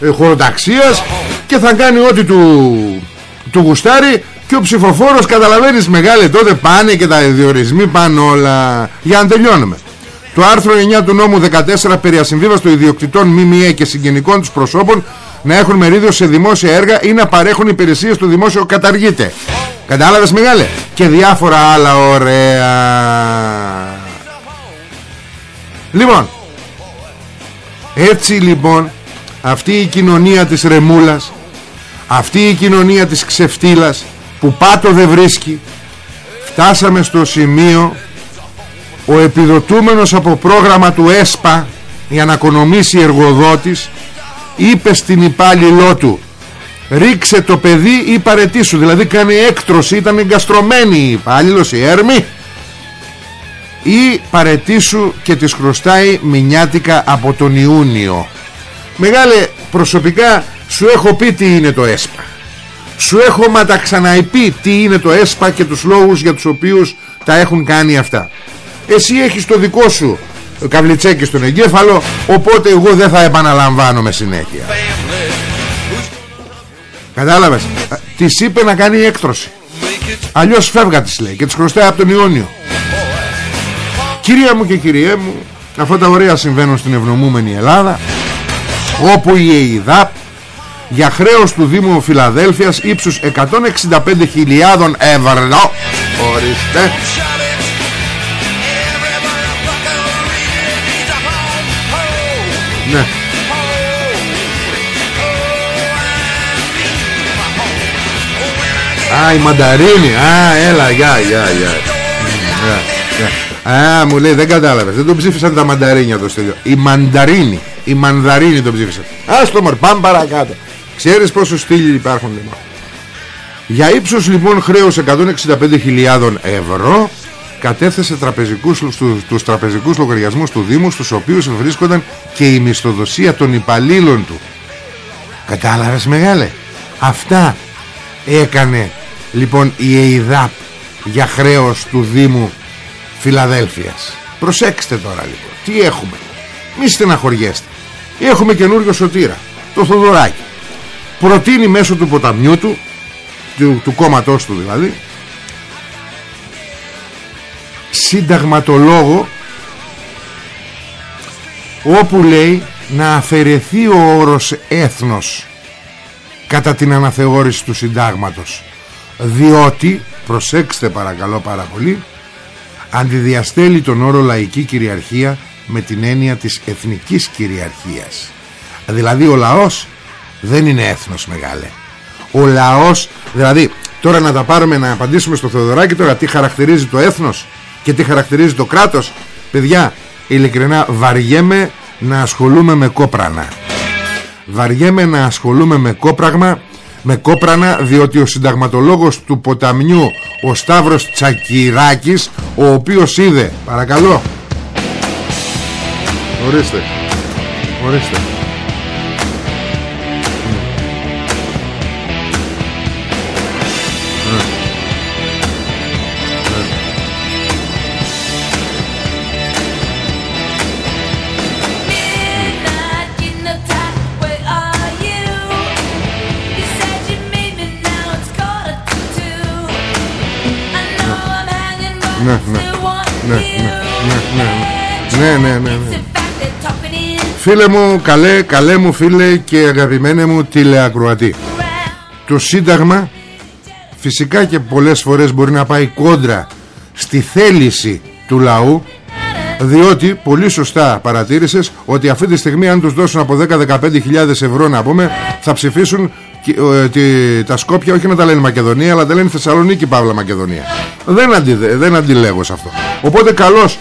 ε, χωροταξίας και θα κάνει ό,τι του, του γουστάρει και ο ψηφοφόρος καταλαβαίνεις μεγάλε τότε πάνε και τα διορισμοί πάνε όλα. Για να τελειώνουμε. Το άρθρο 9 του νόμου 14 περί ασυμβίβαστο ιδιοκτητών ΜΜΕ και συγγενικών τους προσώπων να έχουν μερίδιο σε δημόσια έργα ή να παρέχουν υπηρεσίες στο δημόσιο καταργείται. Κατάλαβες μεγάλε. Και διάφορα άλλα ωραία. Λοιπόν. Έτσι λοιπόν αυτή η κοινωνία της ρεμούλας αυτή η κοινωνία της ξεφτύλας που πάτο δεν βρίσκει φτάσαμε στο σημείο ο επιδοτούμενος από πρόγραμμα του ΕΣΠΑ για να οικονομήσει εργοδότης είπε στην υπάλληλό του ρίξε το παιδί ή παρετήσου δηλαδή κάνει έκτρωση ήταν εγκαστρωμένη η υπάλληλος η Έρμη ή παρετήσου και της χρωστάει μηνιάτικα από τον Ιούνιο. Μεγάλε προσωπικά σου έχω πει τι είναι το ΕΣΠΑ. Σου έχω μα τα ξαναειπεί τι είναι το ΕΣΠΑ και τους λόγους για τους οποίους τα έχουν κάνει αυτά. Εσύ έχεις το δικό σου καβλιτσέκι στον εγκέφαλο οπότε εγώ δεν θα επαναλαμβάνω με συνέχεια κατάλαβες; Της είπε να κάνει έκτρωση. Αλλιώς φεύγα της λέει και της χρωστάει από τον Ιόνιο. Κυρία μου και κυριέ μου αυτά τα ωραία συμβαίνουν στην ευνομούμενη Ελλάδα όπου η ΕΙΔΑΠ για χρέος του Δήμου Φιλαδέλφειας ύψους 165.000 ευρώ. Ορίστε. Ναι. Α, η μανταρίνη. Α, έλα, γεια, γεια, γεια. Α, μου λέει, δεν κατάλαβες. Δεν το ψήφισαν τα μανταρίνια το στέλιο. Η μανταρίνη. Η μανδαρίνη το ψήφισαν. Ας το μορ, πάμε παρακάτω. Ξέρεις πόσους στήλοι υπάρχουν λοιπόν. Για ύψος λοιπόν χρέος 165.000 ευρώ κατέθεσε τραπεζικούς, στους, τους τραπεζικούς λογαριασμούς του Δήμου στους οποίους βρίσκονταν και η μισθοδοσία των υπαλλήλων του κατάλαβες μεγάλε; Αυτά έκανε λοιπόν η ΕΙΔΑΠ για χρέος του Δήμου Φιλαδέλφειας προσέξτε τώρα λοιπόν τι έχουμε. Μη στεναχωριέστε. Έχουμε καινούριο σωτήρα το Θοδωράκι. Προτείνει μέσω του ποταμιού του του, του κόμματός του δηλαδή συνταγματολόγο όπου λέει να αφαιρεθεί ο όρος έθνος κατά την αναθεώρηση του συντάγματος διότι προσέξτε παρακαλώ πάρα πολύ αντιδιαστέλει τον όρο λαϊκή κυριαρχία με την έννοια της εθνικής κυριαρχίας. Δηλαδή ο λαός δεν είναι έθνος μεγάλε. Ο λαός δηλαδή τώρα να τα πάρουμε να απαντήσουμε στο Θεοδωράκη τώρα τι χαρακτηρίζει το έθνος και τι χαρακτηρίζει το κράτος. Παιδιά ειλικρινά βαριέμαι να ασχολούμαι με κόπρανα. Βαριέμαι να ασχολούμαι με κόπραγμα με κόπρανα διότι ο συνταγματολόγος του ποταμιού ο Σταύρος Τσακυράκης ο οποίος είδε παρακαλώ. Ορίστε. Ορίστε ναι, ναι, ναι, ναι, ναι. Φίλε μου, καλέ, καλέ μου φίλε και αγαπημένε μου τηλεακροατή. Το Σύνταγμα φυσικά και πολλές φορές μπορεί να πάει κόντρα στη θέληση του λαού διότι πολύ σωστά παρατήρησες ότι αυτή τη στιγμή αν τους δώσουν από 10-15 ευρώ να πούμε θα ψηφίσουν ε, τα Σκόπια όχι να τα λένε Μακεδονία αλλά τα λένε Θεσσαλονίκη Παύλα Μακεδονία. Δεν, αντι, δεν αντιλέγω σε αυτό. Οπότε καλώς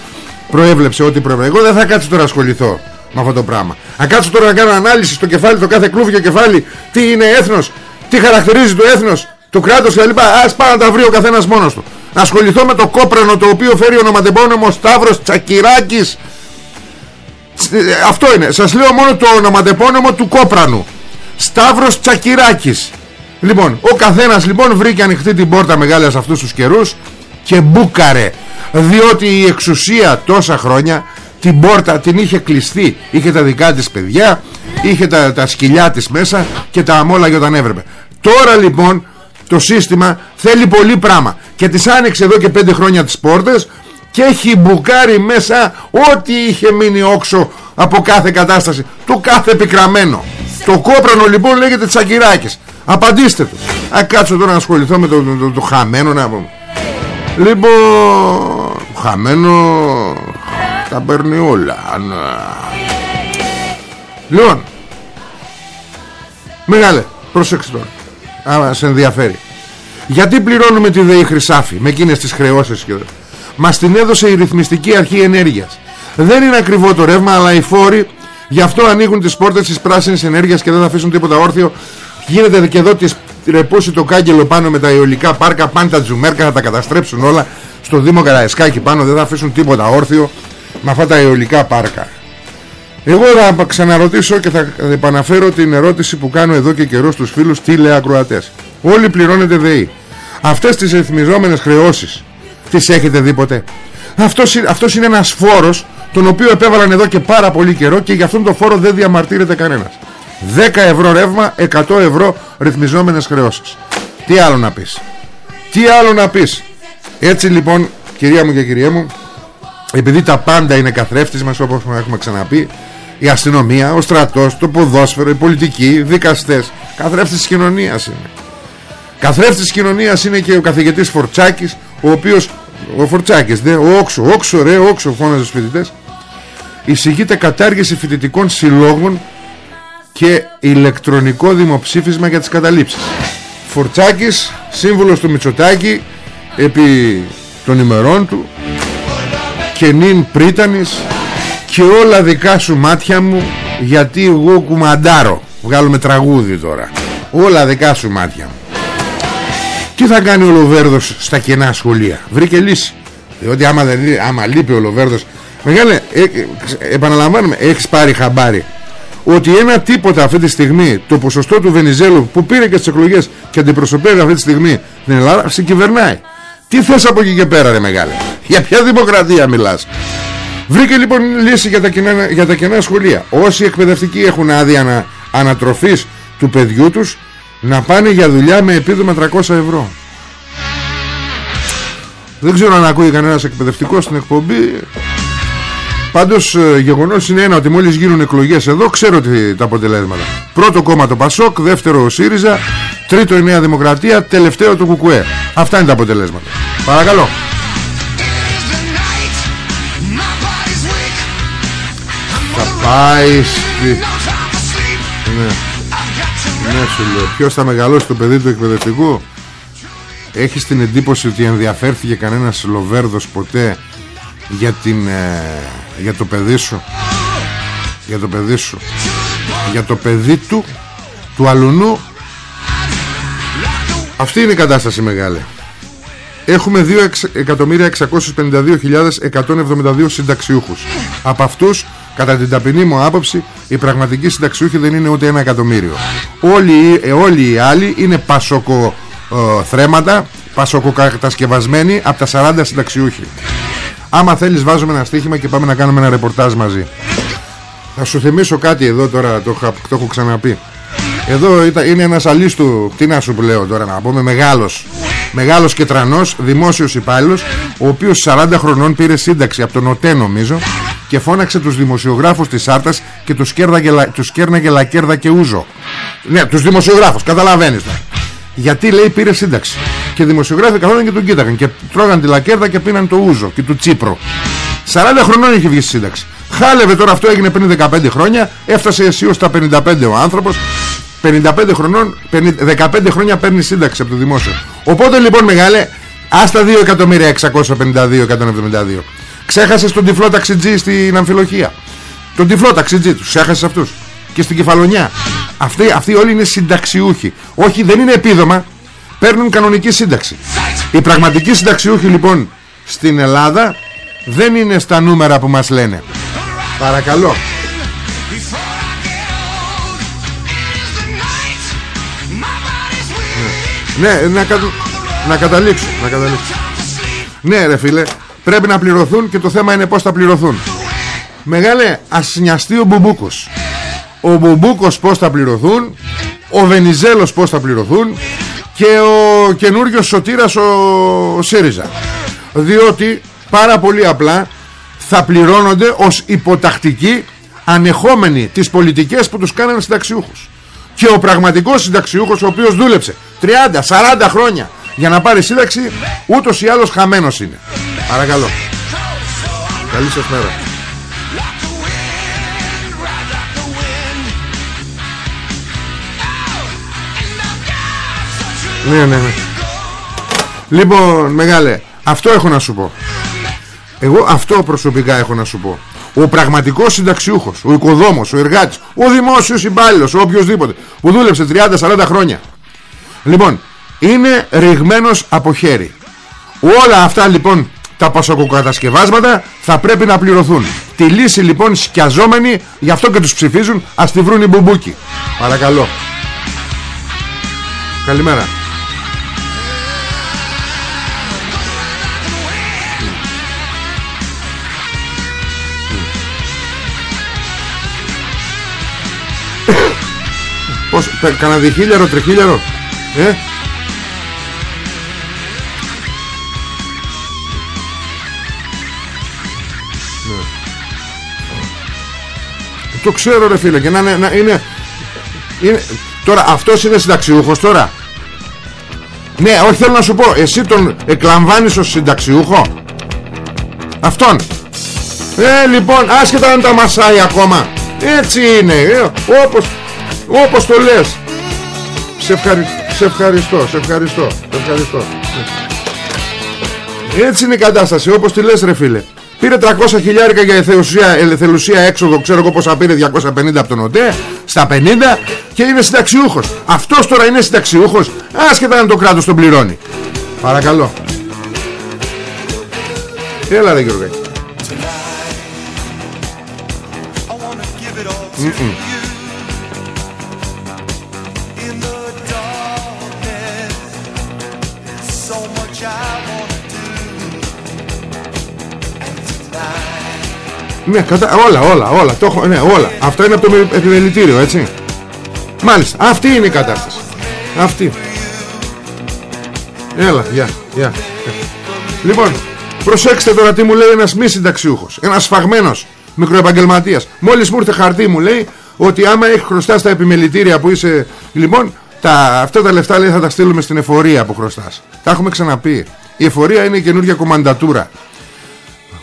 προέβλεψε ότι πρέπει εγώ δεν θα κάτσω τώρα να ασχοληθώ με αυτό το πράγμα. Αν κάτσω τώρα να κάνω ανάλυση στο κεφάλι το κάθε κλούβιο κεφάλι τι είναι έθνος τι χαρακτηρίζει το έθνος το κράτος κλπ. Ας πάω να τα βρει ο καθένας μόνος του. Να ασχοληθώ με το κόπρανο το οποίο φέρει ονοματεπώνυμο Σταύρος Τσακυράκης. Ε, αυτό είναι. Σας λέω μόνο το ονοματεπώνυμο του κόπρανου. Σταύρος Τσακυράκης. Λοιπόν ο καθένας λοιπόν βρήκε ανοιχτή την πόρτα μεγάλη σε αυτούς τους καιρούς Και μπούκαρε Διότι η εξουσία τόσα χρόνια Την πόρτα την είχε κλειστεί. Είχε τα δικά της παιδιά Είχε τα, τα σκυλιά της μέσα Και τα αμόλαγε όταν έβρεπε Τώρα λοιπόν το σύστημα θέλει πολύ πράγμα Και τις άνοιξε εδώ και πέντε χρόνια τις πόρτες Και έχει μπουκάρει μέσα Ό,τι είχε μείνει όξο Από κάθε κατάσταση Του κάθε πικραμένο το κόπρανο λοιπόν λέγεται Τσακυράκης. Απαντήστε του. Α κάτσω τώρα να ασχοληθώ με το, το, το, χαμένο να πούμε Λοιπόν Χαμένο Τα παίρνει όλα Λοιπόν Μεγάλε Προσέξτε τώρα Άμα σε ενδιαφέρει. Γιατί πληρώνουμε τη ΔΕΗ Χρυσάφη Με εκείνες τις χρεώσεις και Μας την έδωσε η ρυθμιστική αρχή ενέργειας. Δεν είναι ακριβό το ρεύμα Αλλά οι φόροι Γι' αυτό ανοίγουν τις πόρτες της πράσινης ενέργειας και δεν θα αφήσουν τίποτα όρθιο. Γίνεται και εδώ της ρεπούσει το κάγκελο πάνω με τα αιωλικά πάρκα, πάντα τζουμέρκα θα τα καταστρέψουν όλα. Στο Δήμο Καραϊσκάκη πάνω δεν θα αφήσουν τίποτα όρθιο με αυτά τα αιωλικά πάρκα. Εγώ θα ξαναρωτήσω και θα επαναφέρω την ερώτηση που κάνω εδώ και καιρό στους φίλους τηλεακροατές. Όλοι πληρώνετε ΔΕΗ. Αυτές τις ρυθμιζόμενες χρεώσεις τις έχετε δει ποτέ; Αυτός, αυτός είναι ένας φόρος τον οποίο επέβαλαν εδώ και πάρα πολύ καιρό και για αυτόν τον φόρο δεν διαμαρτύρεται κανένας 10 ευρώ ρεύμα 100 ευρώ ρυθμιζόμενες χρεώσεις. Τι άλλο να πεις; Τι άλλο να πεις; Έτσι λοιπόν κυρία μου και κυρία μου επειδή τα πάντα είναι καθρέφτης μας όπως έχουμε ξαναπεί η αστυνομία, ο στρατός, το ποδόσφαιρο, οι πολιτικοί, οι δικαστές καθρέφτης της κοινωνίας είναι. Καθρέφτης της κοινωνίας είναι και ο καθηγητής Φορτσάκης ο οποίος ο Φορτσάκης, δε, ο Όξο, Όξο ρε, Όξο φώναζε στους φοιτητές. Εισηγείται κατάργηση φοιτητικών συλλόγων και ηλεκτρονικό δημοψήφισμα για τις καταλήψεις. Φορτσάκης σύμβουλος του Μητσοτάκη επί των ημερών του και νυν πρίτανης και όλα δικά σου μάτια μου γιατί εγώ κουμαντάρω. Βγάλουμε τραγούδι τώρα. Όλα δικά σου μάτια μου. Τι θα κάνει ο Λοβέρδος στα κενά σχολεία; Βρήκε λύση. Διότι άμα, δεν, άμα λείπει ο Λοβέρδος Μεγάλε, ε, ε, επαναλαμβάνουμε, έχεις πάρει χαμπάρι ότι ένα τίποτα αυτή τη στιγμή το ποσοστό του Βενιζέλου που πήρε και τις εκλογές και αντιπροσωπεύει αυτή τη στιγμή την Ελλάδα συγκυβερνάει. Τι θες από εκεί και πέρα ρε μεγάλε; Για ποια δημοκρατία μιλάς; Βρήκε λοιπόν λύση για τα κενά, για τα κενά σχολεία. Όσοι εκπαιδευτικοί έχουν άδεια ανα, ανατροφής του παιδιού τους να πάνε για δουλειά με επίδομα 300 ευρώ. Δεν ξέρω αν ακούει κανένας εκπαιδευτικός στην εκπομπή Πάντως ε, γεγονός είναι ένα ότι μόλις γίνουν εκλογές εδώ ξέρω τι, τα αποτελέσματα. Πρώτο κόμμα το Πασόκ, δεύτερο ο ΣΥΡΙΖΑ, τρίτο η Νέα Δημοκρατία, τελευταίο το ΚΚΕ. Αυτά είναι τα αποτελέσματα. Παρακαλώ. Θα πάει στη... Ναι. Ναι σου λέω. Ποιος θα μεγαλώσει το παιδί του εκπαιδευτικού; Έχεις την εντύπωση ότι ενδιαφέρθηκε κανένας Λοβέρδος ποτέ; Για, την, ε, για το παιδί σου. Για το παιδί σου. Για το παιδί του του αλουνού. Αυτή είναι η κατάσταση μεγάλη. Έχουμε 2.652.172 συνταξιούχους. Από αυτούς κατά την ταπεινή μου άποψη Οι πραγματικοί συνταξιούχοι δεν είναι ούτε ένα εκατομμύριο. Όλοι, ε, όλοι οι άλλοι είναι πασοκοθρέματα ε, Πασοκοκατασκευασμένοι από τα 40 συνταξιούχοι Άμα θέλεις βάζουμε ένα στοίχημα και πάμε να κάνουμε ένα ρεπορτάζ μαζί. Θα σου θυμίσω κάτι εδώ τώρα Το, το έχω ξαναπεί. Εδώ είναι ένας αλίστου Τι να σου λέω τώρα να πούμε Μεγάλος. Μεγάλος και τρανός Δημόσιος υπάλληλος Ο οποίος 40 χρονών πήρε σύνταξη Από τον ΟΤΕ νομίζω Και φώναξε τους δημοσιογράφους της Άρτας Και τους, κέρδαγε, τους κέρναγε λακέρδα και ούζο. Ναι τους δημοσιογράφους Καταλαβαίνεις Γιατί λέει πήρε σύνταξη. Και οι δημοσιογράφοι καθόταν και τον κοίταγαν. Και τρώγαν τη λακέρδα και πίναν το ούζο Και του Τσίπρο. 40 χρονών είχε βγει σύνταξη. Χάλευε τώρα αυτό έγινε πριν 15 χρόνια. Έφτασε αισίως στα 55 ο άνθρωπος. 55 χρονών 15 χρόνια παίρνει σύνταξη από το δημόσιο. Οπότε λοιπόν μεγάλε Άστα 2.652.172 Ξέχασες τον τυφλό ταξιτζή στην αμφιλοχία. Τον τυφλό ταξιτζή τους Ξέχασες αυτούς Και στην κεφαλονιά αυτοί, αυτοί όλοι είναι συνταξιούχοι Όχι δεν είναι επίδομα Παίρνουν κανονική σύνταξη Οι πραγματικοί συνταξιούχοι λοιπόν Στην Ελλάδα Δεν είναι στα νούμερα που μας λένε Παρακαλώ Ναι, να, κα... να καταλήξω, να καταλήξω. Ναι ρε φίλε, πρέπει να πληρωθούν και το θέμα είναι πως θα πληρωθούν. Μεγάλε, ας νοιαστεί ο Μπουμπούκος. Ο Μπουμπούκος πως θα πληρωθούν, ο Βενιζέλος πως θα πληρωθούν και ο καινούριος σωτήρας ο ΣΥΡΙΖΑ. Διότι πάρα πολύ απλά θα πληρώνονται ως υποτακτικοί ανεχόμενοι τις πολιτικές που τους κάνανε συνταξιούχους. Και ο πραγματικός συνταξιούχος ο οποίος δούλεψε 30-40 χρόνια για να πάρει σύνταξη ούτως ή άλλως χαμένος είναι. Παρακαλώ. Καλή σας μέρα ναι ναι ναι λοιπόν μεγάλε αυτό έχω να σου πω εγώ αυτό προσωπικά έχω να σου πω ο πραγματικός συνταξιούχος, ο οικοδόμος, ο εργάτης, ο δημόσιος υπάλληλος, ο οποιοδήποτε που δούλεψε 30-40 χρόνια. Λοιπόν, είναι ρηγμένος από χέρι. Όλα αυτά λοιπόν τα πασοκοκατασκευάσματα θα πρέπει να πληρωθούν. Τη λύση λοιπόν σκιαζόμενοι, γι' αυτό και τους ψηφίζουν, ας τη βρουν οι μπουμπούκι. Παρακαλώ. Καλημέρα. Πώς, κανένα διχίλιαρο, τριχίλιαρο Ε; Ναι. Το ξέρω ρε φίλε και να, να, είναι, είναι Τώρα αυτός είναι συνταξιούχος τώρα. Ναι όχι θέλω να σου πω Εσύ τον εκλαμβάνεις ως συνταξιούχο; Αυτόν. Ε λοιπόν άσχετα αν τα μασάει ακόμα. Έτσι είναι ε, Όπως όπως το λες. Σε, σε ευχαριστώ Σε ευχαριστώ Σε ευχαριστώ. Έτσι είναι η κατάσταση Όπως τη λες ρε φίλε. Πήρε 300 χιλιάρικα για εθελουσία, εθελουσία έξοδο Ξέρω εγώ πόσα πήρε 250 από τον ΟΤΕ Στα 50 και είναι συνταξιούχος. Αυτός τώρα είναι συνταξιούχος Άσχετα αν το κράτος τον πληρώνει. Παρακαλώ. Έλα ρε Γιώργο Ναι, κατα... όλα, όλα, όλα, το έχω, ναι, όλα. Αυτό είναι από το επιμελητήριο, έτσι. Μάλιστα, αυτή είναι η κατάσταση. Αυτή. Έλα, γεια, γεια. Λοιπόν, προσέξτε τώρα τι μου λέει ένας μη συνταξιούχος. Ένας σφαγμένος μικροεπαγγελματίας. Μόλις μου ήρθε χαρτί μου λέει ότι άμα έχεις χρωστάς στα επιμελητήρια που είσαι... Λοιπόν, τα, αυτά τα λεφτά λέει θα τα στείλουμε στην εφορία που χρωστάς. Τα έχουμε ξαναπεί. Η εφορία είναι η καινούργια κομμαντατούρα.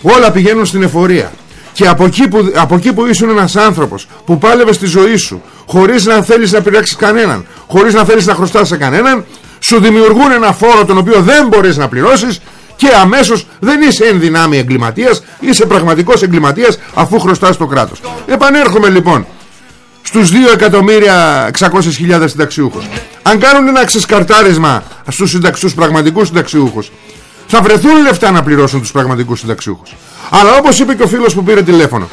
Όλα πηγαίνουν στην εφορία. Και από εκεί, που, από εκεί που ήσουν ένας άνθρωπος που πάλευες στη ζωή σου χωρίς να θέλεις να πειράξεις κανέναν, χωρίς να θέλεις να χρωστάς σε κανέναν, σου δημιουργούν ένα φόρο τον οποίο δεν μπορείς να πληρώσεις και αμέσως δεν είσαι ενδυνάμει εγκληματίας είσαι πραγματικός εγκληματίας αφού χρωστάς το κράτος. Επανέρχομαι λοιπόν στους 2.600.000 συνταξιούχους. Αν κάνουν ένα ξεσκαρτάρισμα στους, συνταξ, στους πραγματικούς συνταξιούχους θα βρεθούν λεφτά να πληρώσουν τους πραγματικούς συνταξιούχους. Αλλά όπως είπε και ο φίλος που πήρε τηλέφωνο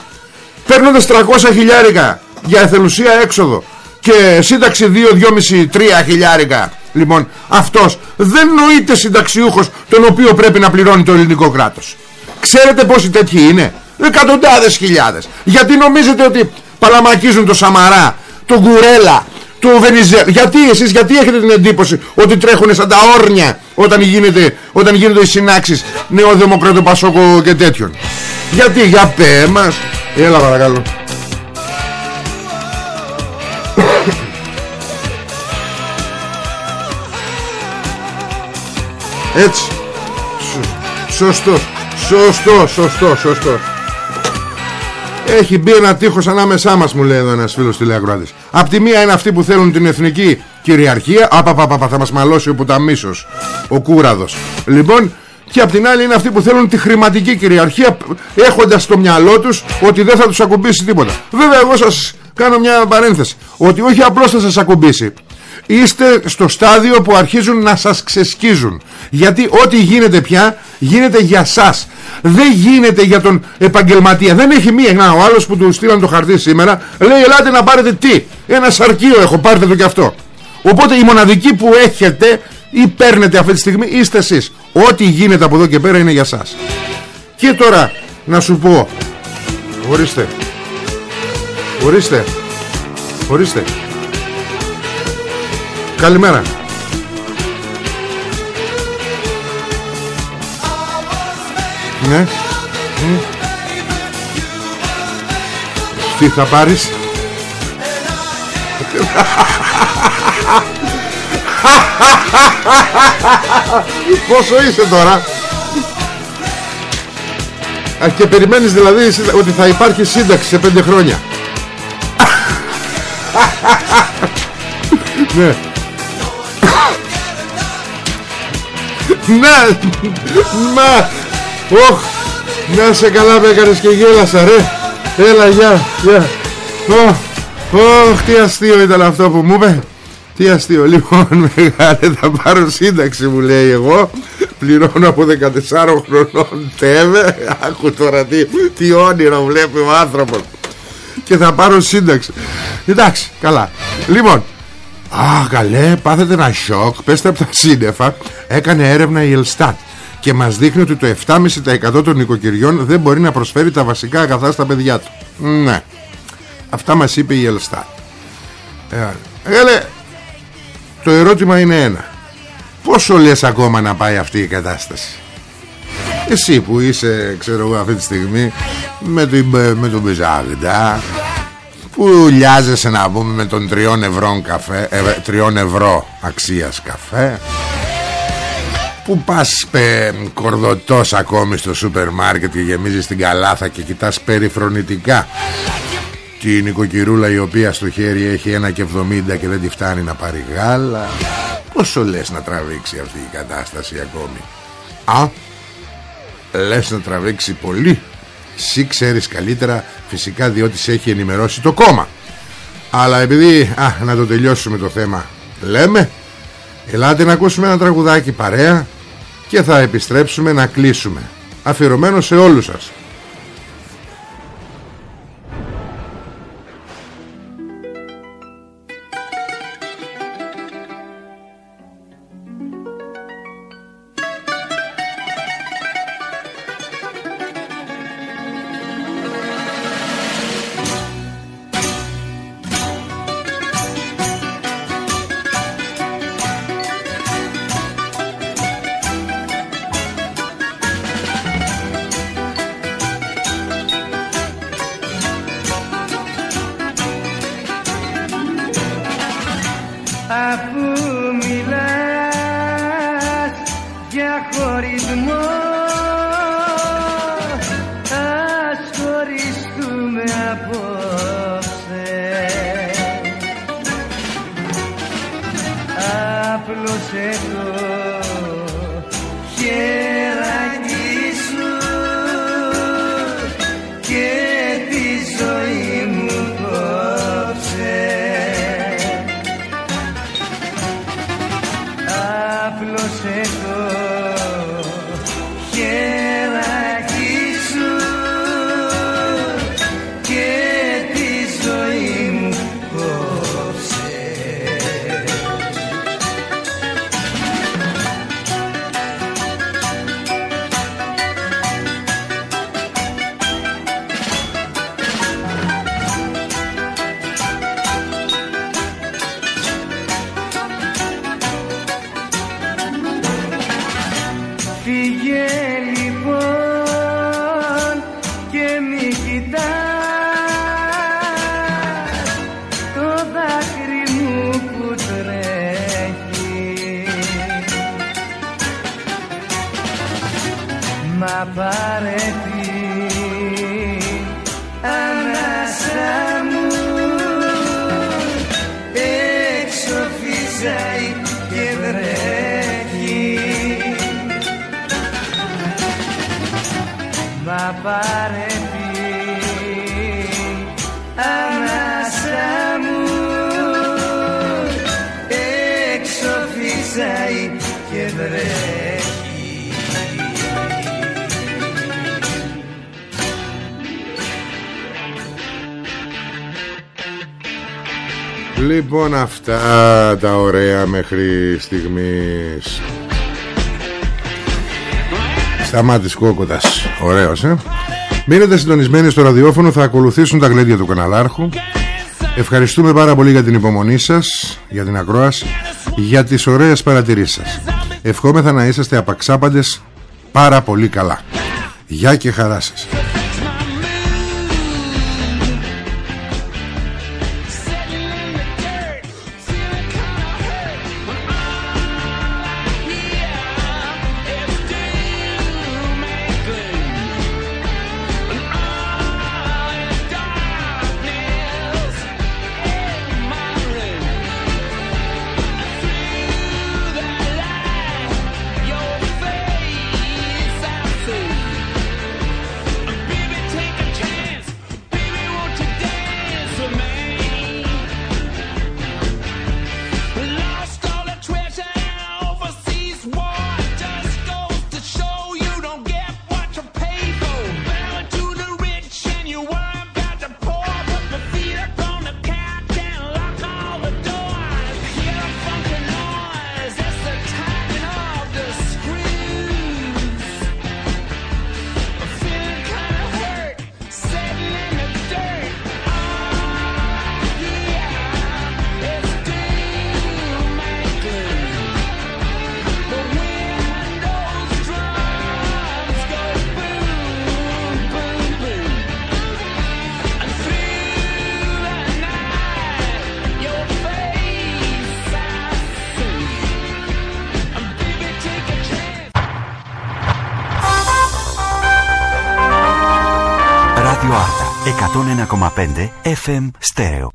παίρνοντας 300 χιλιάρικα για εθελουσία έξοδο και σύνταξη 2, 2,5, 3 χιλιάρικα λοιπόν αυτός δεν νοείται συνταξιούχος τον οποίο πρέπει να πληρώνει το ελληνικό κράτος. Ξέρετε πόσοι τέτοιοι είναι; Εκατοντάδες χιλιάδες. Γιατί νομίζετε ότι παλαμακίζουν το Σαμαρά το Γκουρέλα το Βενιζέλ γιατί εσείς γιατί έχετε την εντύπωση ότι τρέχουν σαν τα όρνια όταν, γίνεται, όταν γίνονται οι συνάξεις νεοδημοκράτων Πασόκο και τέτοιων; Γιατί για πέ μας. Έλα παρακαλώ. Έτσι. Σωστός. Σωστός Σωστός Σωστός Έχει μπει ένα τείχος ανάμεσά μας μου λέει εδώ ένας φίλος τηλεακροάτης Απ' τη μία είναι αυτοί που θέλουν την εθνική κυριαρχία. Απαπαπαπα θα μας μαλώσει ο πουταμίσος Ο κούραδος. Λοιπόν και απ' την άλλη είναι αυτοί που θέλουν τη χρηματική κυριαρχία έχοντας στο μυαλό τους ότι δεν θα τους ακουμπήσει τίποτα. Βέβαια εγώ σας κάνω μια παρένθεση ότι όχι απλώς θα σας ακουμπήσει είστε στο στάδιο που αρχίζουν να σας ξεσκίζουν. Γιατί ό,τι γίνεται πια γίνεται για σας. Δεν γίνεται για τον επαγγελματία. Δεν έχει μία να, ο άλλος που του στείλαν το χαρτί σήμερα λέει ελάτε να πάρετε τι. Ένα σαρκείο έχω πάρτε το κι αυτό. Οπότε η μοναδική που έχετε ή παίρνετε αυτή τη στιγμή είστε εσείς. Ό,τι γίνεται από εδώ και πέρα είναι για σας. Και τώρα να σου πω. Ορίστε. Ορίστε. Ορίστε Καλημέρα. Ναι. Τι θα πάρεις; Πόσο είσαι τώρα; Α, Και περιμένεις δηλαδή ότι θα υπάρχει σύνταξη σε πέντε χρόνια. [laughs] Ναι Να Μα Ωχ Να σε καλά με έκανες και γέλασα ρε. Έλα γεια γεια. Ωχ τι αστείο ήταν αυτό που μου είπε. Τι αστείο. Λοιπόν [laughs] μεγάλε θα πάρω σύνταξη μου λέει εγώ. Πληρώνω από 14 χρονών Τέβε Άκου τώρα τι, τι όνειρο βλέπει ο άνθρωπος. Και θα πάρω σύνταξη. Εντάξει καλά. Λοιπόν Α, καλέ, πάθετε ένα σοκ. Πέστε από τα σύννεφα. Έκανε έρευνα η Ελστάτ και μας δείχνει ότι το 7,5% των νοικοκυριών δεν μπορεί να προσφέρει τα βασικά αγαθά στα παιδιά του. Ναι. Αυτά μας είπε η Ελστάτ. Ε, το ερώτημα είναι ένα. Πόσο λες ακόμα να πάει αυτή η κατάσταση; Εσύ που είσαι, ξέρω εγώ αυτή τη στιγμή με, το, με τον Μπεζάγντα που λιάζεσαι να πούμε με τον τριών ευρώ καφέ ε, τριών ευρώ αξίας καφέ; Που πας πε, κορδωτός ακόμη στο σούπερ μάρκετ και γεμίζεις την καλάθα και κοιτάς περιφρονητικά την νοικοκυρούλα η οποία στο χέρι έχει ένα και 70 και δεν τη φτάνει να πάρει γάλα; Πόσο λες να τραβήξει αυτή η κατάσταση ακόμη; Α λες να τραβήξει πολύ; Εσύ ξέρεις καλύτερα φυσικά διότι σε έχει ενημερώσει το κόμμα. Αλλά επειδή α, να το τελειώσουμε το θέμα λέμε ελάτε να ακούσουμε ένα τραγουδάκι παρέα και θα επιστρέψουμε να κλείσουμε αφιερωμένο σε όλους σας Λοιπόν αυτά τα ωραία μέχρι στιγμής. Σταμάτης Κόκοτας Ωραίος ε. Μείνετε συντονισμένοι στο ραδιόφωνο Θα ακολουθήσουν τα γλέντια του καναλάρχου. Ευχαριστούμε πάρα πολύ για την υπομονή σας Για την ακρόαση Για τις ωραίες παρατηρήσεις σας. Ευχόμεθα να είσαστε απαξάπαντες Πάρα πολύ καλά. Γεια και χαρά σας FM Stereo.